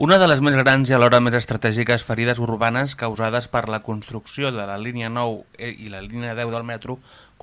Una de les més grans i alhora més estratègiques ferides urbanes causades per la construcció de la línia 9 i la línia 10 del metro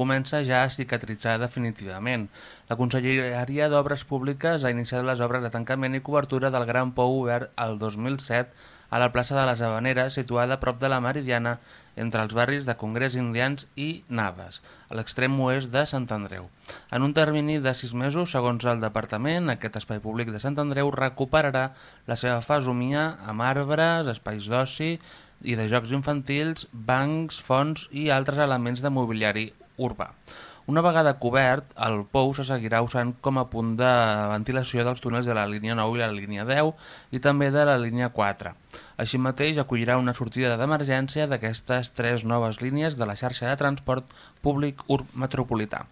comença ja a cicatritzar definitivament. La Conselleria d'Obres Públiques ha iniciat les obres de tancament i cobertura del Gran Pou obert el 2007 a la plaça de les Habaneres, situada prop de la Meridiana, entre els barris de Congrés Indians i Naves, a l'extrem oest de Sant Andreu. En un termini de sis mesos, segons el Departament, aquest espai públic de Sant Andreu recuperarà la seva fesomia amb arbres, espais d'oci i de jocs infantils, bancs, fonts i altres elements de mobiliari urbà. Una vegada cobert, el pou se seguirà usant com a punt de ventilació dels túnels de la línia 9 i la línia 10 i també de la línia 4. Així mateix acollirà una sortida d'emergència d'aquestes tres noves línies de la xarxa de transport públic metropolità.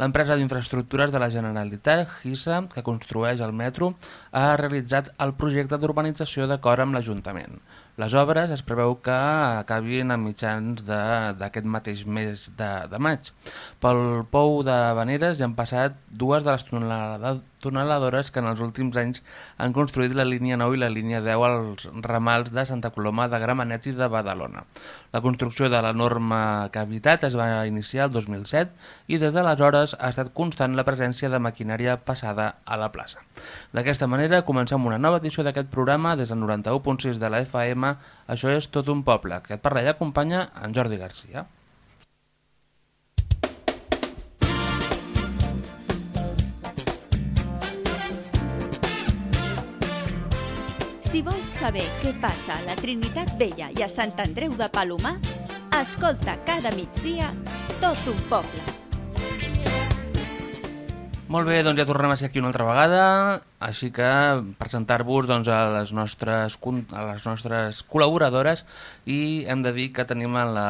L'empresa d'infraestructures de la Generalitat, GISA, que construeix el metro, ha realitzat el projecte d'urbanització d'acord amb l'Ajuntament. Les obres es preveu que acabin a mitjans d'aquest mateix mes de, de maig. Pel pou de Vaneres hi han passat dues de les tuneladores que en els últims anys han construït la línia 9 i la línia 10 als ramals de Santa Coloma de Gramenet i de Badalona. La construcció de l'enorme cavitat es va iniciar el 2007 i des d'aleshores ha estat constant la presència de maquinària passada a la plaça. D'aquesta manera comencem una nova edició d'aquest programa des del 91.6 de la FM. Això és Tot un poble, que et parla i acompanya en Jordi Garcia. Saber què passa a la Trinitat Vella i a Sant Andreu de Palomar, escolta cada migdia tot un poble. Molt bé, doncs ja tornem a ser aquí una altra vegada, així que presentar-vos doncs, a, les nostres, a les nostres col·laboradores i hem de dir que tenim a la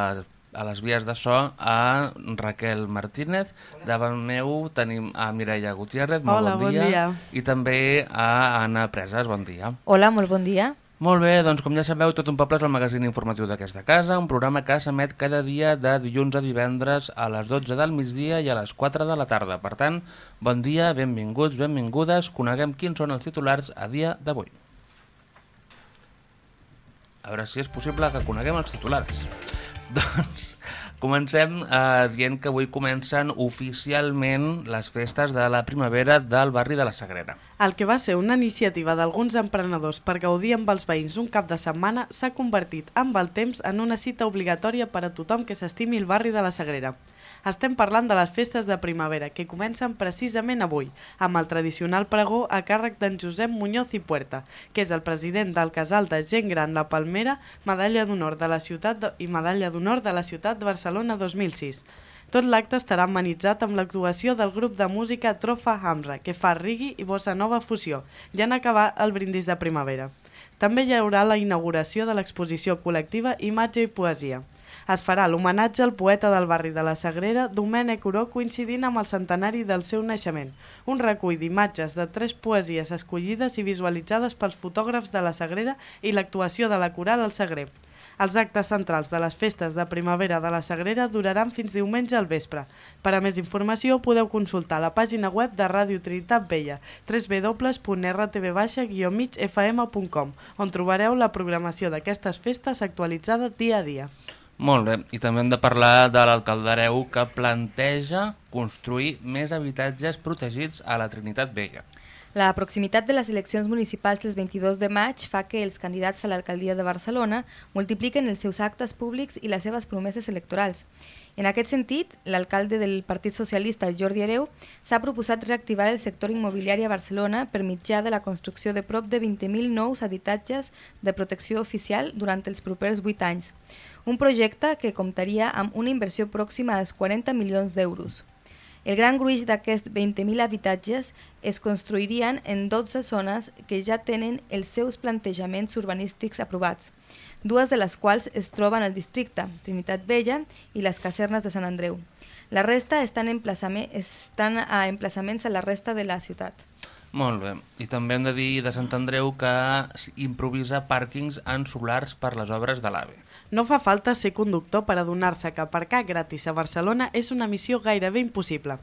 a les vies de so a Raquel Martínez. Davant meu tenim a Mireia Gutiérrez, molt Hola, bon, dia, bon dia. I també a Anna Preses, bon dia. Hola, molt bon dia. Molt bé, doncs com ja sabeu, Tot un poble és el magazín informatiu d'aquesta casa, un programa que s'emet cada dia de dilluns a divendres a les 12 del migdia i a les 4 de la tarda. Per tant, bon dia, benvinguts, benvingudes, coneguem quins són els titulars a dia d'avui. A veure si és possible que coneguem els titulars. Doncs comencem eh, dient que avui comencen oficialment les festes de la primavera del barri de la Sagrera. El que va ser una iniciativa d'alguns emprenedors per gaudir amb els veïns un cap de setmana s'ha convertit amb el temps en una cita obligatòria per a tothom que s'estimi el barri de la Sagrera. Estem parlant de les festes de primavera, que comencen precisament avui, amb el tradicional pregó a càrrec d'en Josep Muñoz i Puerta, que és el president del casal de gent gran La Palmera, medalla d'honor de la ciutat de... i medalla d'honor de la ciutat de Barcelona 2006. Tot l'acte estarà amenitzat amb l'actuació del grup de música Trofa Hamra, que fa rigui i bossa nova fusió, i en acabar el brindis de primavera. També hi haurà la inauguració de l'exposició col·lectiva Imatge i Poesia es farà l'homenatge al poeta del barri de la Sagrera, Domènec Oró, coincidint amb el centenari del seu naixement. Un recull d'imatges de tres poesies escollides i visualitzades pels fotògrafs de la Sagrera i l'actuació de la coral al Sagrer. Els actes centrals de les festes de primavera de la Sagrera duraran fins diumenge al vespre. Per a més informació podeu consultar la pàgina web de Ràdio Trinitat Vella www.rtv-migfm.com on trobareu la programació d'aquestes festes actualitzada dia a dia. Molt bé, i també hem de parlar de l'alcaldareu que planteja construir més habitatges protegits a la Trinitat Vella. La proximitat de les eleccions municipals del 22 de maig fa que els candidats a l'alcaldia de Barcelona multipliquen els seus actes públics i les seves promeses electorals. En aquest sentit, l'alcalde del Partit Socialista, Jordi Hereu, s'ha proposat reactivar el sector immobiliari a Barcelona per mitjà de la construcció de prop de 20.000 nous habitatges de protecció oficial durant els propers 8 anys. Un projecte que comptaria amb una inversió pròxima als 40 milions d'euros. El gran gruix d'aquests 20.000 habitatges es construirien en 12 zones que ja tenen els seus plantejaments urbanístics aprovats, dues de les quals es troben al districte, Trinitat Vella i les casernes de Sant Andreu. La resta estan, estan a emplaçaments a la resta de la ciutat. Molt bé. I també hem de dir de Sant Andreu que improvisa pàrquings en solars per les obres de l'AVE. No fa falta ser conductor per adonar-se que aparcar gratis a Barcelona és una missió gairebé impossible.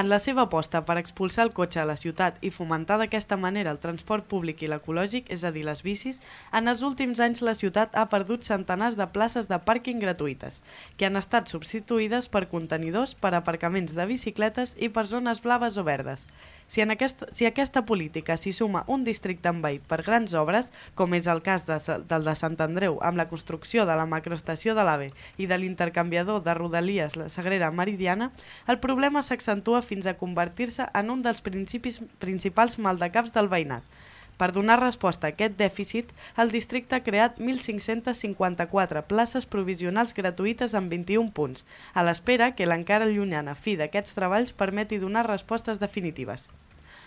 En la seva aposta per expulsar el cotxe a la ciutat i fomentar d'aquesta manera el transport públic i l'ecològic, és a dir, les bicis, en els últims anys la ciutat ha perdut centenars de places de pàrquing gratuïtes, que han estat substituïdes per contenidors per aparcaments de bicicletes i per zones blaves o verdes. Si, en aquesta, si aquesta política s'hi suma un districte envaït per grans obres, com és el cas de, del de Sant Andreu amb la construcció de la macroestació de l'AVE i de l'intercanviador de Rodalies la Sagrera Meridiana, el problema s'accentua fins a convertir-se en un dels principis, principals maldecaps del veïnat, per donar resposta a aquest dèficit, el districte ha creat 1.554 places provisionals gratuïtes en 21 punts, a l'espera que l'encara llunyana fi d'aquests treballs permeti donar respostes definitives.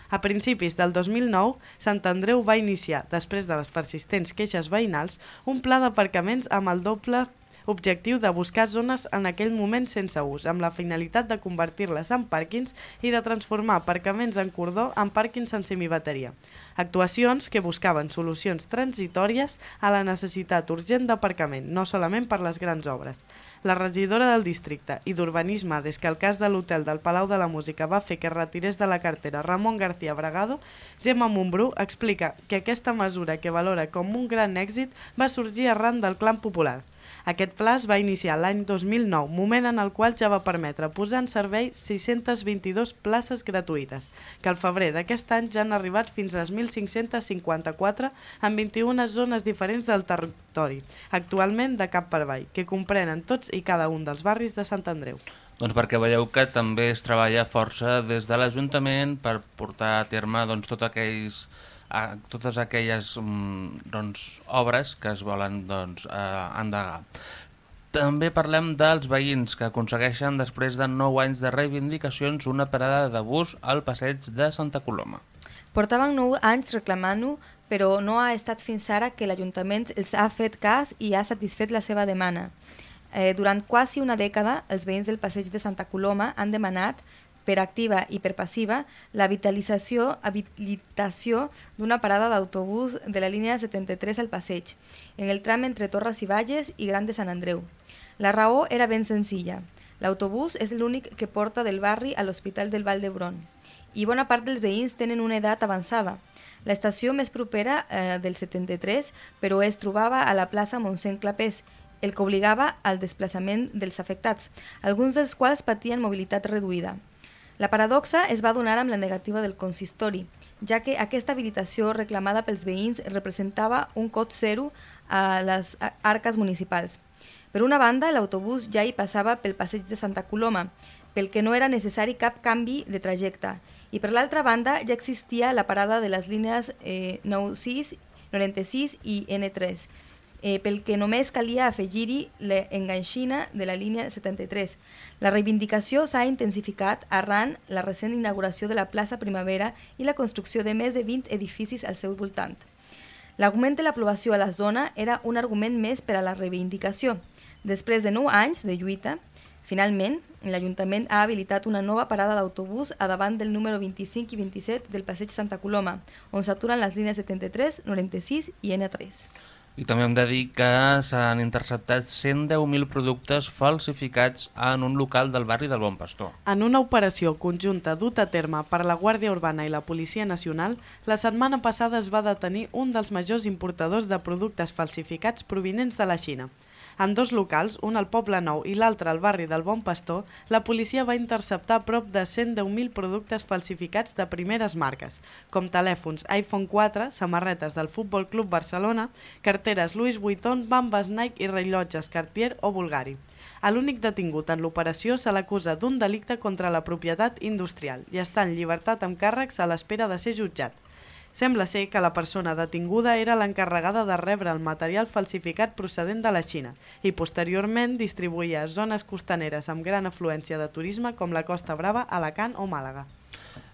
A principis del 2009, Sant Andreu va iniciar, després de les persistents queixes veïnals, un pla d'aparcaments amb el doble objectiu de buscar zones en aquell moment sense ús, amb la finalitat de convertir-les en pàrquings i de transformar aparcaments en cordó en pàrquings en semibateria. Actuacions que buscaven solucions transitòries a la necessitat urgent d'aparcament, no solament per les grans obres. La regidora del districte i d'Urbanisme, des que el cas de l'hotel del Palau de la Música va fer que retirés de la cartera Ramon García Bragado, Gemma Montbrú explica que aquesta mesura que valora com un gran èxit va sorgir arran del clan popular – aquest pla es va iniciar l'any 2009, moment en el qual ja va permetre posar en servei 622 places gratuïtes, que al febrer d'aquest any ja han arribat fins a les 1.554 en 21 zones diferents del territori, actualment de cap per avall, que comprenen tots i cada un dels barris de Sant Andreu. Doncs perquè veieu que també es treballa força des de l'Ajuntament per portar a terme doncs, tots aquells a totes aquelles um, doncs, obres que es volen doncs, eh, endegar. També parlem dels veïns que aconsegueixen després de 9 anys de reivindicacions una parada de bus al passeig de Santa Coloma. Portaven 9 anys reclamant-ho, però no ha estat fins ara que l'Ajuntament els ha fet cas i ha satisfet la seva demanda. Eh, durant quasi una dècada, els veïns del passeig de Santa Coloma han demanat per activa i per passiva la vitalització, habilitació d'una parada d'autobús de la línia 73 al passeig, en el tram entre Torres i Valles i Gran de Sant Andreu. La raó era ben senzilla. L'autobús és l'únic que porta del barri a l'Hospital del Vall d'Hebron i bona part dels veïns tenen una edat avançada. L'estació més propera eh, del 73, però es trobava a la plaça Montseny Clapés, el que obligava al desplaçament dels afectats, alguns dels quals patien mobilitat reduïda. La paradoxa es va donar amb la negativa del consistori, ja que aquesta habilitació reclamada pels veïns representava un cot zero a les arques municipals. Per una banda, l'autobús ja hi passava pel passeig de Santa Coloma, pel que no era necessari cap canvi de trajecte, i per l'altra banda ja existia la parada de les línies eh, 96, 96 i N3, eh, pel que només calia afegir-hi l'enganxina de la línia 73. La reivindicació s'ha intensificat arran la recent inauguració de la plaça Primavera i la construcció de més de 20 edificis al seu voltant. L'augment de l'aprovació a la zona era un argument més per a la reivindicació. Després de 9 anys de lluita, finalment, l'Ajuntament ha habilitat una nova parada d'autobús a davant del número 25 i 27 del passeig Santa Coloma, on s'aturen les línies 73, 96 i N3. I també hem de dir que s'han interceptat 110.000 productes falsificats en un local del barri del Bon Pastor. En una operació conjunta duta a terme per la Guàrdia Urbana i la Policia Nacional, la setmana passada es va detenir un dels majors importadors de productes falsificats provinents de la Xina. En dos locals, un al Poble Nou i l'altre al barri del Bon Pastor, la policia va interceptar prop de 110.000 productes falsificats de primeres marques, com telèfons iPhone 4, samarretes del Futbol Club Barcelona, carteres Louis Vuitton, bambes Nike i rellotges Cartier o Bulgari. A l'únic detingut en l'operació se l'acusa d'un delicte contra la propietat industrial i està en llibertat amb càrrecs a l'espera de ser jutjat. Sembla ser que la persona detinguda era l'encarregada de rebre el material falsificat procedent de la Xina i posteriorment distribuïa a zones costaneres amb gran afluència de turisme com la Costa Brava, Alacant o Màlaga.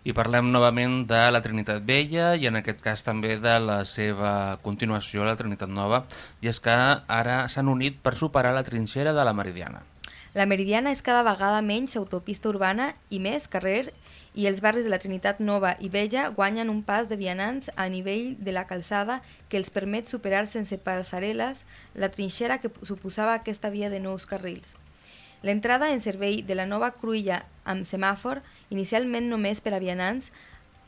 I parlem novament de la Trinitat Vella i en aquest cas també de la seva continuació, la Trinitat Nova, i és que ara s'han unit per superar la trinxera de la Meridiana. La Meridiana és cada vegada menys autopista urbana i més carrer i els barris de la Trinitat Nova i Vella guanyen un pas de vianants a nivell de la calçada que els permet superar sense passarel·les la trinxera que suposava aquesta via de nous carrils. L'entrada en servei de la nova cruïlla amb semàfor, inicialment només per a vianants,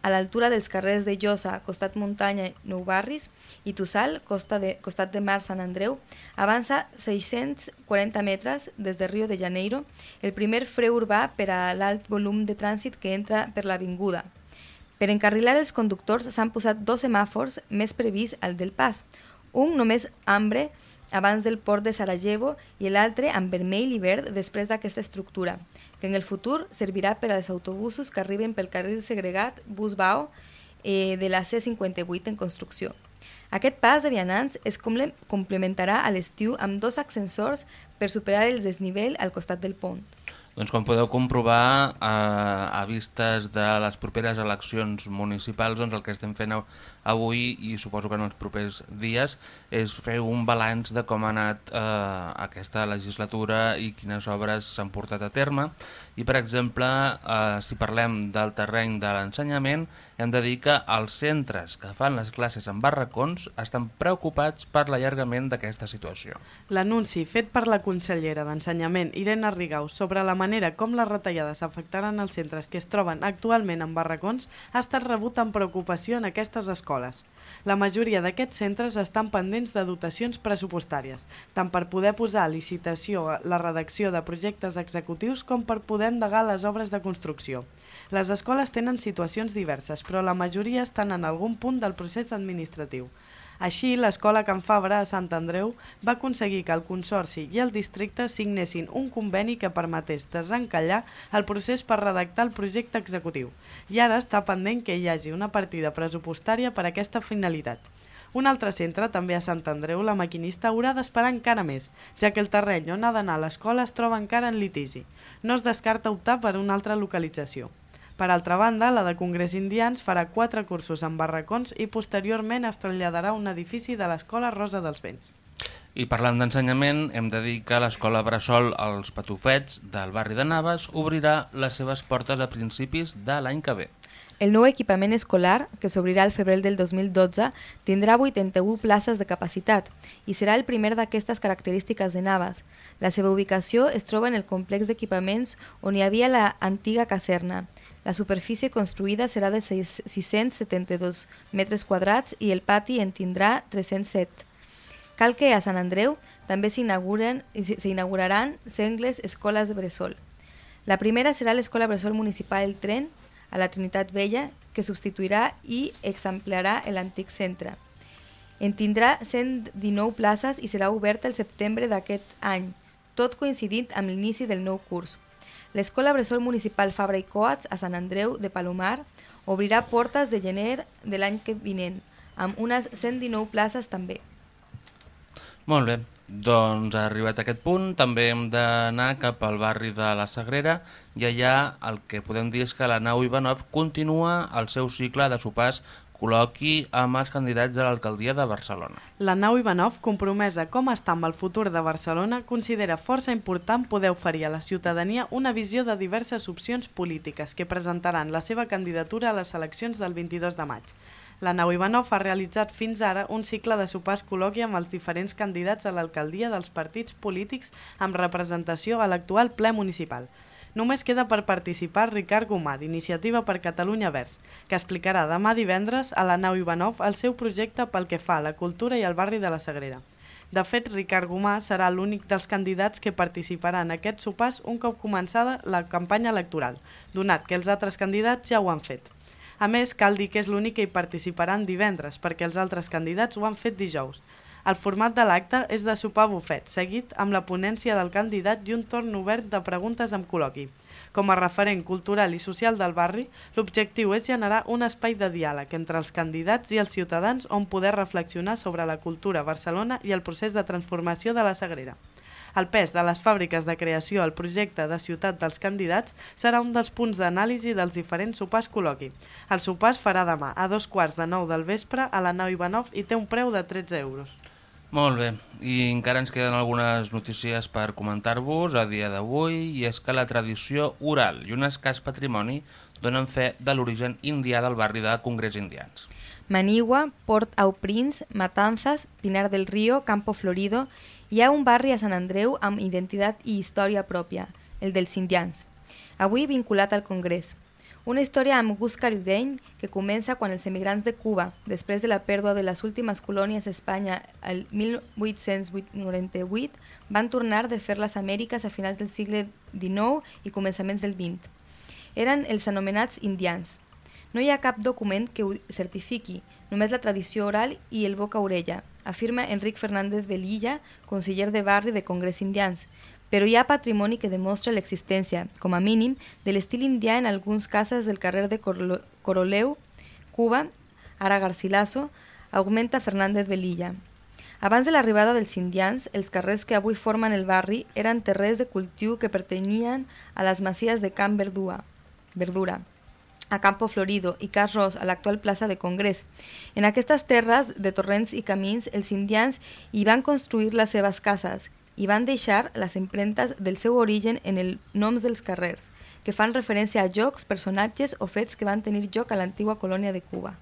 a l'altura dels carrers de Llosa, costat muntanya, Nou Barris, i Tossal, costa de, costat de Mar Sant Andreu, avança 640 metres des de Rio de Janeiro, el primer fre urbà per a l'alt volum de trànsit que entra per l'avinguda. Per encarrilar els conductors s'han posat dos semàfors més previst al del pas, un només ambre abans del port de Sarajevo i l'altre amb vermell i verd després d'aquesta estructura, que en el futur servirà per als autobusos que arriben pel carril segregat Busbao eh, de la C58 en construcció. Aquest pas de vianants es complementarà a l'estiu amb dos ascensors per superar el desnivell al costat del pont. Doncs com podeu comprovar, eh, a vistes de les properes eleccions municipals, doncs el que estem fent avui i suposo que en els propers dies és fer un balanç de com ha anat eh, aquesta legislatura i quines obres s'han portat a terme. I per exemple eh, si parlem del terreny de l'ensenyament hem de dir que els centres que fan les classes en barracons estan preocupats per l'allargament d'aquesta situació. L'anunci fet per la consellera d'Ensenyament Irene Rigau sobre la manera com les retallades afectaran els centres que es troben actualment en barracons ha estat rebut amb preocupació en aquestes escoles. La majoria d'aquests centres estan pendents de dotacions pressupostàries, tant per poder posar a licitació la redacció de projectes executius com per poder endegar les obres de construcció. Les escoles tenen situacions diverses, però la majoria estan en algun punt del procés administratiu. Així, l'escola Can Fabra a Sant Andreu va aconseguir que el Consorci i el districte signessin un conveni que permetés desencallar el procés per redactar el projecte executiu i ara està pendent que hi hagi una partida pressupostària per a aquesta finalitat. Un altre centre, també a Sant Andreu, la maquinista haurà d'esperar encara més, ja que el terreny on ha d'anar l'escola es troba encara en litigi. No es descarta optar per una altra localització. Per altra banda, la de Congrés Indians farà quatre cursos en barracons i posteriorment es traslladarà a un edifici de l'Escola Rosa dels Vents. I parlant d'ensenyament, hem de dir que l'Escola Bressol Els Patufets del barri de Naves obrirà les seves portes a principis de l'any que ve. El nou equipament escolar, que s'obrirà al febrer del 2012, tindrà 81 places de capacitat i serà el primer d'aquestes característiques de Navas. La seva ubicació es troba en el complex d'equipaments on hi havia la antiga caserna. La superfície construïda serà de 672 metres quadrats i el pati en tindrà 307. Cal que a Sant Andreu també s'inauguraran sengles escoles de bressol. La primera serà l'Escola Bressol Municipal El Tren, a la Trinitat Vella, que substituirà i exemplarà l'antic centre. En tindrà 119 places i serà oberta el setembre d'aquest any, tot coincidint amb l'inici del nou curs. L'Escola Bressol Municipal Fabra i Coats a Sant Andreu de Palomar obrirà portes de gener de l'any que vinent, amb unes 119 places també. Molt bé, doncs arribat a aquest punt també hem d'anar cap al barri de la Sagrera i allà el que podem dir és que la nau Ivanov continua el seu cicle de sopars col·loqui amb els candidats a l'alcaldia de Barcelona. La nau Ivanov, compromesa com està amb el futur de Barcelona, considera força important poder oferir a la ciutadania una visió de diverses opcions polítiques que presentaran la seva candidatura a les eleccions del 22 de maig. La nau Ivanov ha realitzat fins ara un cicle de sopars col·loqui amb els diferents candidats a l'alcaldia dels partits polítics amb representació a l'actual ple municipal. Només queda per participar Ricard Gomà, d'Iniciativa per Catalunya Verds, que explicarà demà divendres a la nau Ivanov el seu projecte pel que fa a la cultura i al barri de la Sagrera. De fet, Ricard Gomà serà l'únic dels candidats que participarà en aquest sopars un cop començada la campanya electoral, donat que els altres candidats ja ho han fet. A més, cal dir que és l'únic que hi participaran divendres, perquè els altres candidats ho han fet dijous. El format de l'acte és de sopar bufet, seguit amb la ponència del candidat i un torn obert de preguntes amb col·loqui. Com a referent cultural i social del barri, l'objectiu és generar un espai de diàleg entre els candidats i els ciutadans on poder reflexionar sobre la cultura a Barcelona i el procés de transformació de la Sagrera. El pes de les fàbriques de creació al projecte de ciutat dels candidats serà un dels punts d'anàlisi dels diferents sopars col·loqui. El sopar es farà demà a dos quarts de nou del vespre a la nau Ivanov i té un preu de 13 euros. Molt bé, i encara ens queden algunes notícies per comentar-vos a dia d'avui, i és que la tradició oral i un escàs patrimoni donen fe de l'origen indià del barri de Congrés Indians. Manigua, Port-au-Prince, Matanzas, Pinar del Río, Campo Florido... Hi ha un barri a Sant Andreu amb identitat i història pròpia, el dels indians, avui vinculat al Congrés. Una història amb gust caribeny que comença quan els emigrants de Cuba, després de la pèrdua de les últimes colònies a Espanya el 1898, van tornar de fer les Amèriques a finals del segle XIX i començaments del XX. Eren els anomenats indians, no hi ha cap document que ho certifiqui, només la tradició oral i el boca-orella, afirma Enric Fernández Velilla, conseller de barri de Congrés Indians, però hi ha patrimoni que demostra l'existència, com a mínim, de l'estil indià en alguns cases del carrer de Coroleu, Cuba, ara Garcilaso, augmenta Fernández Velilla. Abans de l'arribada dels indians, els carrers que avui formen el barri eren terrers de cultiu que pertanyien a les masies de Camp Verdura. A Campo Florido i Cas Ros, a l'actual plaça de Congrés. En aquestes terres de torrents i camins, els indians hi van construir les seves cases i van deixar les empremtes del seu origen en els noms dels carrers, que fan referència a jocs, personatges o fets que van tenir lloc a l'antiga colònia de Cuba.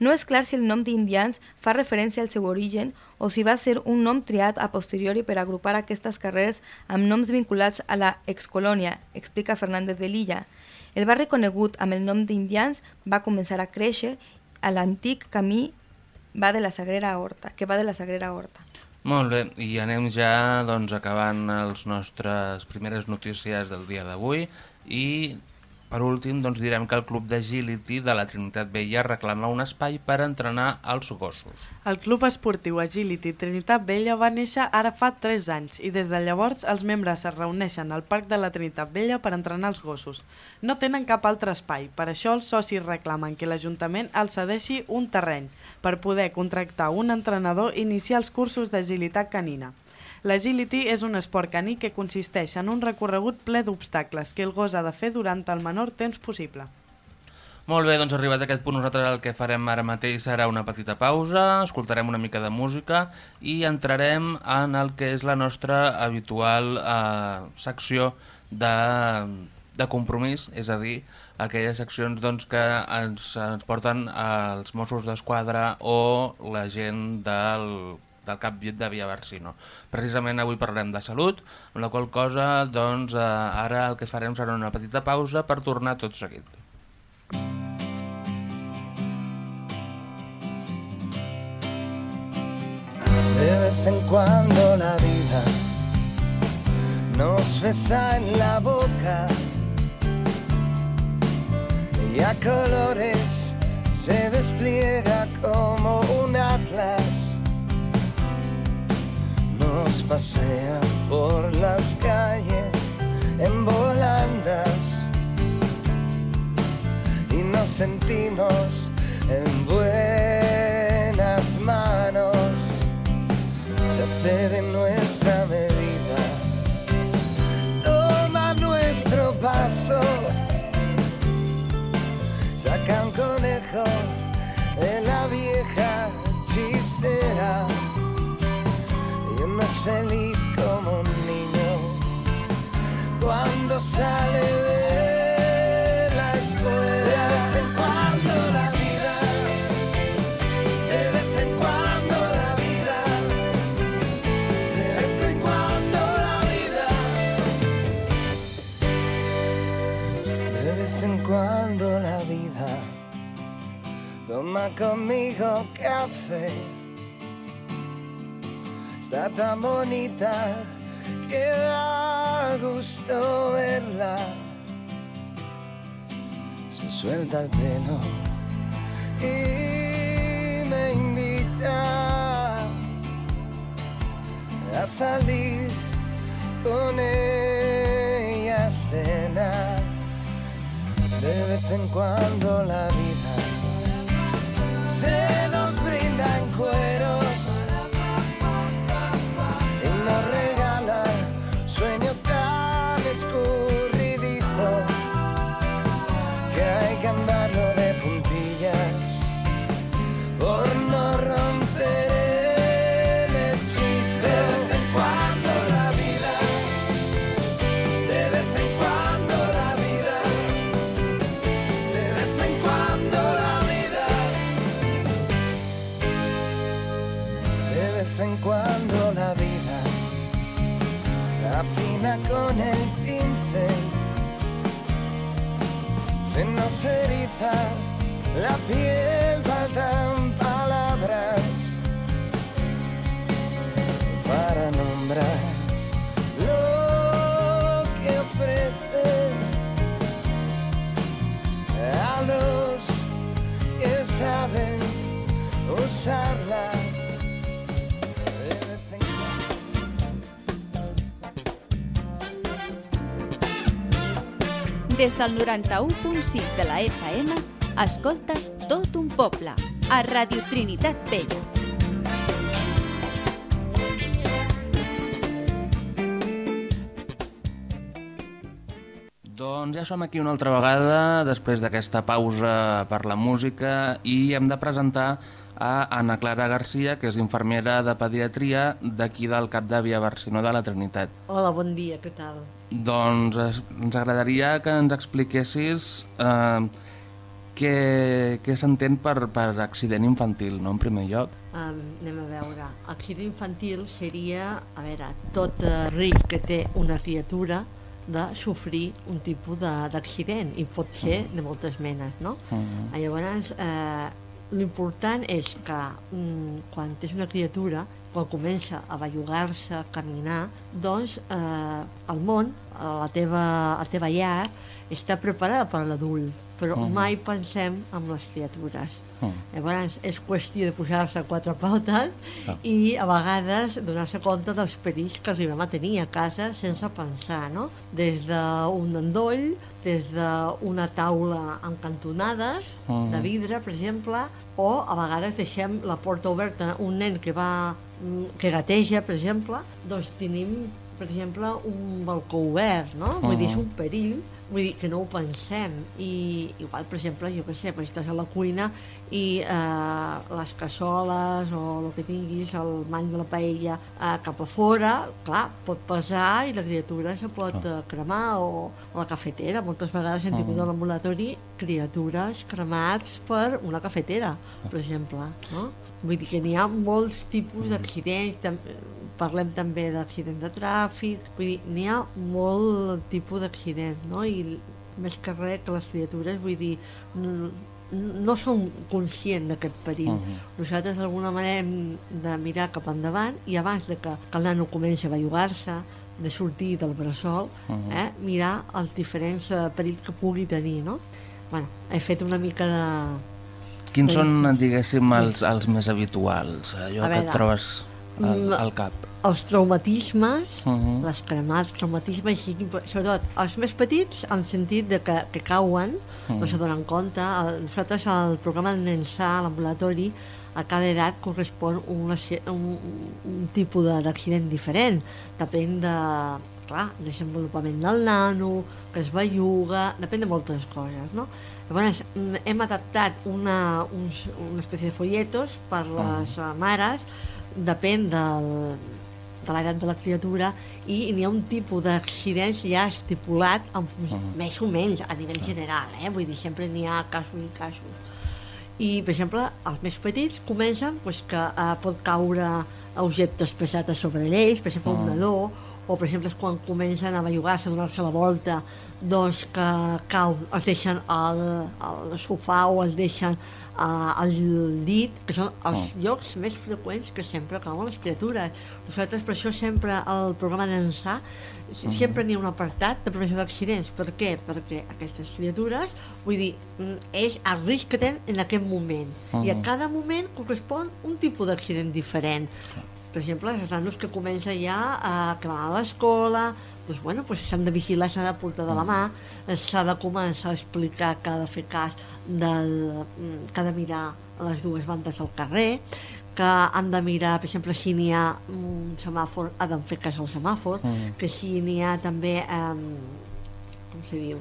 No és clar si el nom d'indians fa referència al seu origen o si va ser un nom triat a posteriori per agrupar aquestes carrers amb noms vinculats a la excolònia, explica Fernández Velilla, el barri conegut amb el nom d'Indians va començar a créixer a l'antic camí va de la Sagrera Horta, que va de la Sagrera Horta. Molt bé, i anem ja doncs, acabant les nostres primeres notícies del dia d'avui i per últim, doncs direm que el Club d'Agility de la Trinitat Vella reclama un espai per entrenar els gossos. El Club Esportiu Agility Trinitat Vella va néixer ara fa 3 anys i des de llavors els membres es reuneixen al Parc de la Trinitat Vella per entrenar els gossos. No tenen cap altre espai, per això els socis reclamen que l'Ajuntament els cedeixi un terreny per poder contractar un entrenador iniciar els cursos d'agilitat canina. L'agility és un esport caní que consisteix en un recorregut ple d'obstacles que el gos ha de fer durant el menor temps possible. Molt bé, doncs arribat a aquest punt nosaltres el que farem ara mateix serà una petita pausa, escoltarem una mica de música i entrarem en el que és la nostra habitual eh, secció de, de compromís, és a dir, aquelles seccions doncs, que ens, ens porten els Mossos d'Esquadra o la gent del del cap de Via Barsino. Precisament avui parlarem de salut, amb la qual cosa doncs, eh, ara el que farem serà una petita pausa per tornar tot seguit. De vez en cuando la vida nos besa en la boca y a colores se despliega como un atlas. Nos pasea por las calles en volandas y nos sentimos en chistera es feliz como un niño cuando sale de la escuela. De vez en cuando la vida, de vez en cuando la vida, de vez en cuando la vida, de vez en cuando la vida, toma conmigo café está tan bonita que da gusto verla. Se suelta el pelo y me invita a salir con ella a cenar. De vez en cuando la vida se nos brinda en cueros con el pincel. Se nos eriza la piel, faltan palabras para nombrar lo que ofrece a los que saben usarla. Des del 91.6 de la FM, escoltes tot un poble, a Radio Trinitat Vella. Doncs ja som aquí una altra vegada, després d'aquesta pausa per la música, i hem de presentar a Ana Clara Garcia, que és infermera de pediatria d'aquí del Cap de Via Barcinó de la Trinitat. Hola, bon dia, què tal? Doncs es- ens agradaria que ens expliquessis eh, què, què s'entén per, per accident infantil, no?, en primer lloc. Um, anem a veure. Accident infantil seria, a veure, tot eh, risc que té una criatura de sofrir un tipus de- d'accident i pot ser de moltes menes, no? Mhm. Llavors, eh, l'important és que mm, quan tens una criatura, quan comença a bellugar-se, a caminar, doncs eh, el món, eh, la teva, la teva llar, està preparada per l'adult, però Mhm. mai pensem en les criatures. Mm. Llavors, és qüestió de posar-se a quatre pautes Ah. i a vegades donar-se compte dels perills que arribem a tenir a casa sense pensar, no? Des d'un endoll, des d'una taula amb cantonades Mhm. de vidre, per exemple, o a vegades deixem la porta oberta un nen que va mm, que gateja, per exemple, doncs tenim per exemple, un balcó obert, no? Vull dir, és un perill, vull dir que no ho pensem. I igual, per exemple, jo què sé, pues, estàs a la cuina i eh, les cassoles o el que tinguis, el many de la paella eh, cap a fora, clar, pot pesar i la criatura se pot eh, cremar o, o la cafetera. Moltes vegades hem tingut a l'ambulatori criatures cremats per una cafetera, per exemple, no? Vull dir que n'hi ha molts tipus d'accidents, tam parlem també d'accident de tràfic, vull dir, n'hi ha molt tipus d'accident, no? I més que res que les criatures, vull dir, no, no som conscients d'aquest perill. Mhm. Nosaltres d'alguna manera hem de mirar cap endavant i abans de que, que el nano comenci a bellugar-se, de sortir del bressol, Mhm. eh, mirar els diferents eh, perills que pugui tenir, no? Bueno, he fet una mica de... Quins són, diguéssim, els, els més habituals, allò A que veure, et trobes al, mm, al cap? Els traumatismes, Mhm. les cremats, traumatismes, sí, sobretot els més petits, en sentit de que, que cauen, Mm. no se donen compte. El, nosaltres, al programa del Nensà, a l'ambulatori, a cada edat correspon una, se- un, un tipus de- d'accident diferent. Depèn de, clar, desenvolupament del nano, que es belluga, depèn de moltes coses, no? Llavors, hem adaptat una, uns, una espècie de folletos per les uh, mares, depèn del, de l'edat de la criatura i n'hi ha un tipus d'accidents ja estipulat en, uh Mhm. més o menys a nivell general, eh? vull dir, sempre n'hi ha casos i casos. I, per exemple, els més petits comencen pues, que eh, pot caure objectes pesats a sobre d'ells, per exemple, un Ah. nadó, o, per exemple, quan comencen a bellugar-se, a donar-se la volta, doncs que cau, es deixen al, al sofà o es deixen uh, al llit, que són els Ah. llocs més freqüents que sempre cauen les criatures. Nosaltres, per això, sempre al programa d'ençà, sempre n'hi ha un apartat de prevenció d'accidents. Per què? Perquè aquestes criatures, vull dir, mm, és el risc que tenen en aquest moment. I a cada moment correspon un tipus d'accident diferent. Per exemple, els nanos que comencen ja a cremar a l'escola, doncs, bueno, doncs s'han de vigilar, s'han de portar de la mà, eh, s'ha de començar a explicar que ha de fer cas del, mm, que ha de mirar a les dues bandes del carrer, que han de mirar, per exemple, si n'hi ha un semàfor, ha de fer cas al semàfor, Mm. que si n'hi ha també, eh, com se diu,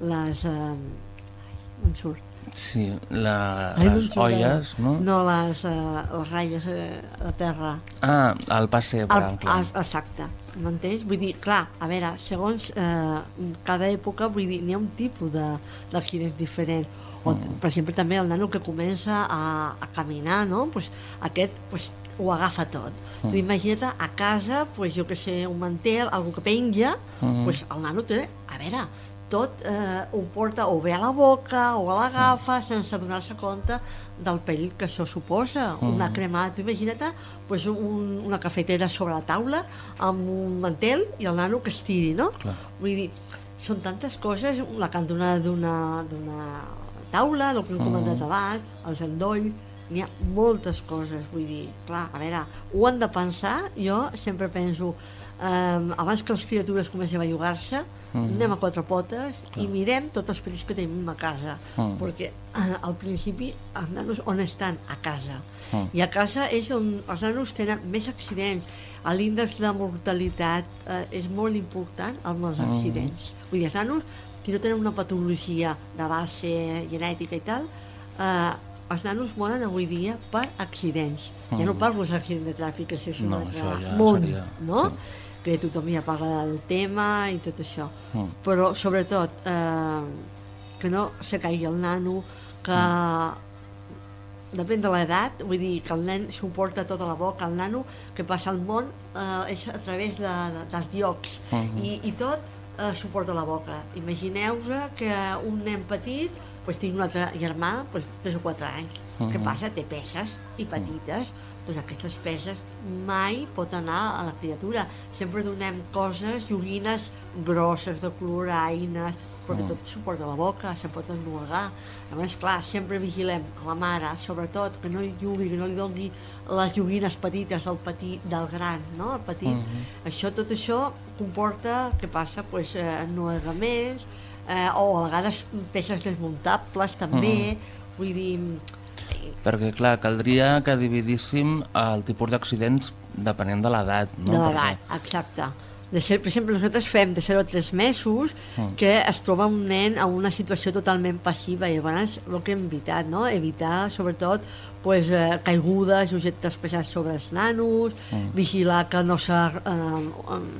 les... Eh, em surt. Sí, la, Ai, no les ara. olles, no? No, les, eh, les ratlles eh, a terra. Ah, el pessebre, El, clar. el, exacte, m'entens? Vull dir, clar, a veure, segons eh, cada època, vull dir, n'hi ha un tipus de- d'accidents diferent. O, Mm. per exemple, també el nano que comença a, a caminar, no? Pues, aquest pues, ho agafa tot. Tu imagina't a casa, pues, jo que sé, un mantel, algú que penja, Mhm. pues, el nano té, a veure, tot eh, ho porta o bé a la boca o a l'agafa sense donar-se compte del perill que això suposa. Una cremada, tu imagina't pues, un, una cafetera sobre la taula amb un mantel i el nano que estiri, no? Clar. Vull dir, són tantes coses, la cantonada d'una taula, el que hem comentat abans, els endolls, n'hi ha moltes coses, vull dir, clar, a veure, ho han de pensar, jo sempre penso, eh, abans que les criatures comencin a bellugar-se, anem a quatre potes i mirem tots els perills que tenim a casa, Mm. perquè eh, al principi els nanos on estan? A casa. Mm. I a casa és on els nanos tenen més accidents. L'índex de mortalitat eh, és molt important amb els accidents. Vull dir, els nanos, si no tenen una patologia de base genètica i tal, eh, els nanos moren avui dia per accidents. Ja no Mm. parlo d'accident de tràfic, que això és un No, altre això ja món, seria- no? sí. Que tothom ja parla del tema i tot això. Mm. Però, sobretot, eh, que no se caigui el nano, que depèn de l'edat, vull dir que el nen s'ho porta tota la boca, el nano que passa al món eh, és a través de, de, dels llocs Mhm. i, i tot eh, s'ho porta a la boca. Imagineu-vos que un nen petit pues, tingui un altre germà pues, 3 o 4 anys. Mhm. Què passa? Té peces i petites. Doncs aquestes peces mai pot anar a la criatura. Sempre donem coses, joguines grosses de coloraines, perquè Mm. tot s'ho porta a la boca, se pot ennuegar. A més, clar, sempre vigilem la mare, sobretot, que no hi jugui, que no li doni les joguines petites del petit, del gran, no? El petit. Mhm. Això, tot això comporta, què passa? Pues, eh, ennuegaments, eh, o a vegades peces desmuntables també, vull dir, Perquè, clar, caldria que dividíssim el tipus d'accidents depenent de l'edat, no? de Perquè- l'edat, exacte. De ser, per exemple, nosaltres fem de 0 a 3 mesos Mm. que es troba un nen en una situació totalment passiva i llavors el que hem evitat, no? Evitar, sobretot, pues, eh, caigudes, objectes pesats sobre els nanos, Mm. vigilar que no s'ha- eh,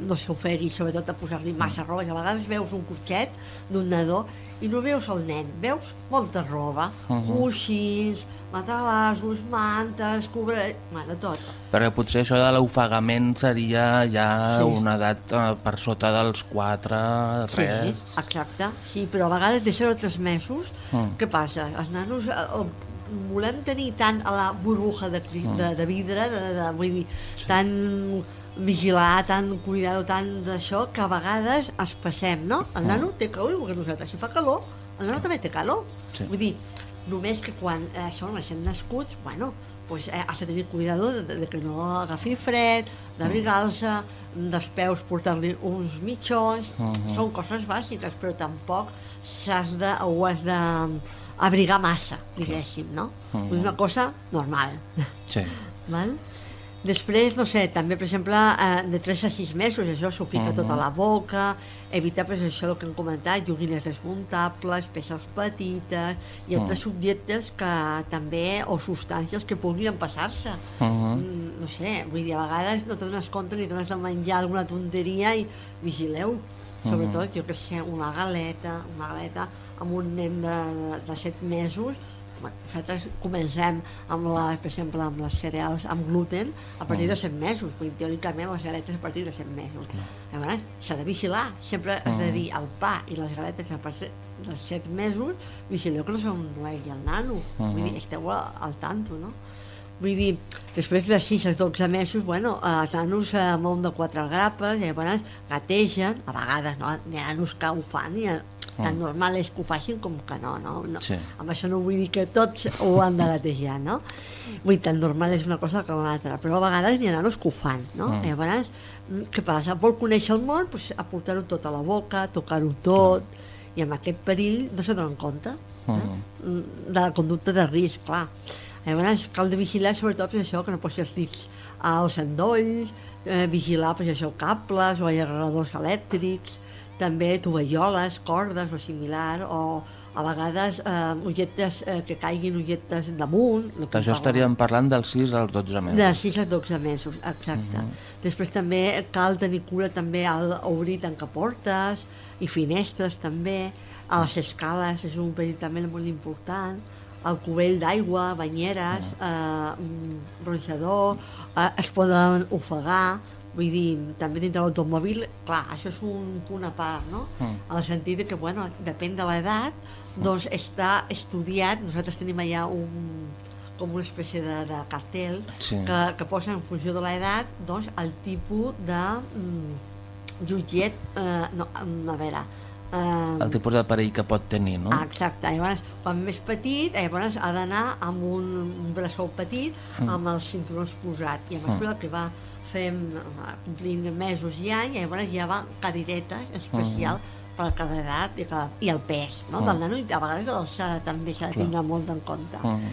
no s'ofegui, sobretot a posar-li massa roba. I a vegades veus un cotxet d'un nadó i no veus el nen, veus molta roba, Mhm. coixins, matalassos, mantes, cobre... Bueno, tot. Perquè potser això de l'ofegament seria ja Sí. una edat eh, per sota dels 4, 3... Sí, exacte. Sí, però a vegades de 0 a 3 mesos, Mm. què passa? Els nanos eh, el, volem tenir tant a la burbuja de, cri- de, de vidre, de, de, vull dir, tant vigilar, tant cuidar, tant d'això, que a vegades es passem, no? El nano té calor que nosaltres. Si fa calor, el nano també té calor. Sí. Vull dir, només que quan eh, són recent nascuts, bueno, pues, eh, has de tenir cuidado de, de que no agafi fred, d'abrigar-se, dels peus portar-li uns mitjons, Mhm. són coses bàsiques, però tampoc s'has de, o has de abrigar massa, diguéssim, no? Mhm. És una cosa normal. Sí. Val? Després, no sé, també, per exemple, eh, de 3 a 6 mesos, això s'ho fica Mhm. tot a la boca, evitar, pues, això el que hem comentat, joguines desmuntables, peces petites i altres subjectes que també, o substàncies que puguin passar-se. Mhm. Mm, no sé, vull dir, a vegades no te dones compte ni dones de menjar alguna tonteria i vigileu. Sobretot, jo que sé, una galeta, una galeta amb un nen de, de, de 7 mesos, nosaltres comencem amb la, per exemple, amb les cereals amb gluten a partir de 7 mesos, vull dir, teòricament les galetes a partir de 7 mesos. Llavors, s'ha de vigilar, sempre has de dir el pa i les galetes a partir dels 7 mesos, vigileu que no s'ennuegui el nano, vull dir, esteu al, al tanto, no? Vull dir, després de 6 a 12 mesos, bueno, els nanos eh, amb de 4 grapes, llavors gategen, a vegades, no? Hi ha nanos que ho fan i tan normal és que ho facin com que no, no? no. Sí. Amb això no vull dir que tots ho han de gatejar, no? Vull dir, tan normal és una cosa com l'altra, però a vegades hi ha nanos que ho fan, no? Mm. Mm. Llavors, mm, què passa? Vol conèixer el món, doncs, aportar-ho tot a la boca, tocar-ho tot, i amb aquest perill no se donen compte eh? Mhm. de la conducta de risc, clar. Llavors cal de vigilar sobretot per això, que no posi els dits als endolls, eh, vigilar per això cables o allargadors elèctrics, també tovalloles, cordes o similar, o a vegades eh, objectes eh, que caiguin objectes damunt. no Que això estaríem parlant dels 6 als 12 mesos. de 6 a 12 mesos, exacte. Després també cal tenir cura també al obrir tancaportes i finestres també, a les escales és un perill també molt important, el cubell d'aigua, banyeres, eh, mm, bronxador, eh, es poden ofegar, vull dir, també dintre l'automòbil, clar, això és un punt a part, no? Mm. En el sentit que, bueno, depèn de l'edat, doncs està estudiat, nosaltres tenim allà un, com una espècie de, de cartel Sí. que, que posa en funció de l'edat doncs, el tipus de mm, jutget, eh, no, mm, a veure, eh, El tipus de perill que pot tenir, no? Ah, exacte, llavors, quan més petit, llavors ha d'anar amb un, un braçó petit, Mm. amb els cinturons posats, i a mesura que va fent, va complint mesos i anys, llavors ja va cadiretes especial per cada edat i, cada, i el pes no, Mm. del nano, i a vegades l'alçada també s'ha de tindre molt en compte. Mm.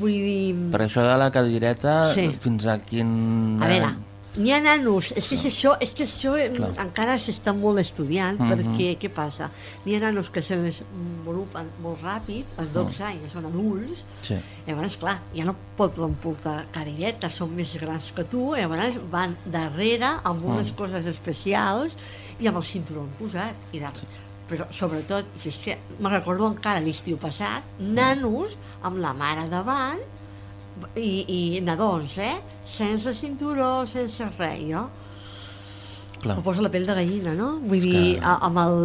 Vull dir... Per això de la cadireta, Sí. fins a quin... A veure, n'hi ha nanos, és que és això, és que això Clar. encara s'està molt estudiant, Mhm. perquè què passa? N'hi ha nanos que se desenvolupen molt ràpid, als 12 anys, que són adults, Sí. llavors, clar, ja no poden portar cadiretes, són més grans que tu, llavors van darrere amb unes Mm. coses especials i amb el cinturó posat. I de... Però, sobretot, si és que me recordo encara l'estiu passat, nanos amb la mare davant i, i nadons, eh? Sense cinturó, sense res, jo. Clar. Em posa la pell de gallina, no? Vull dir, que- a- amb el...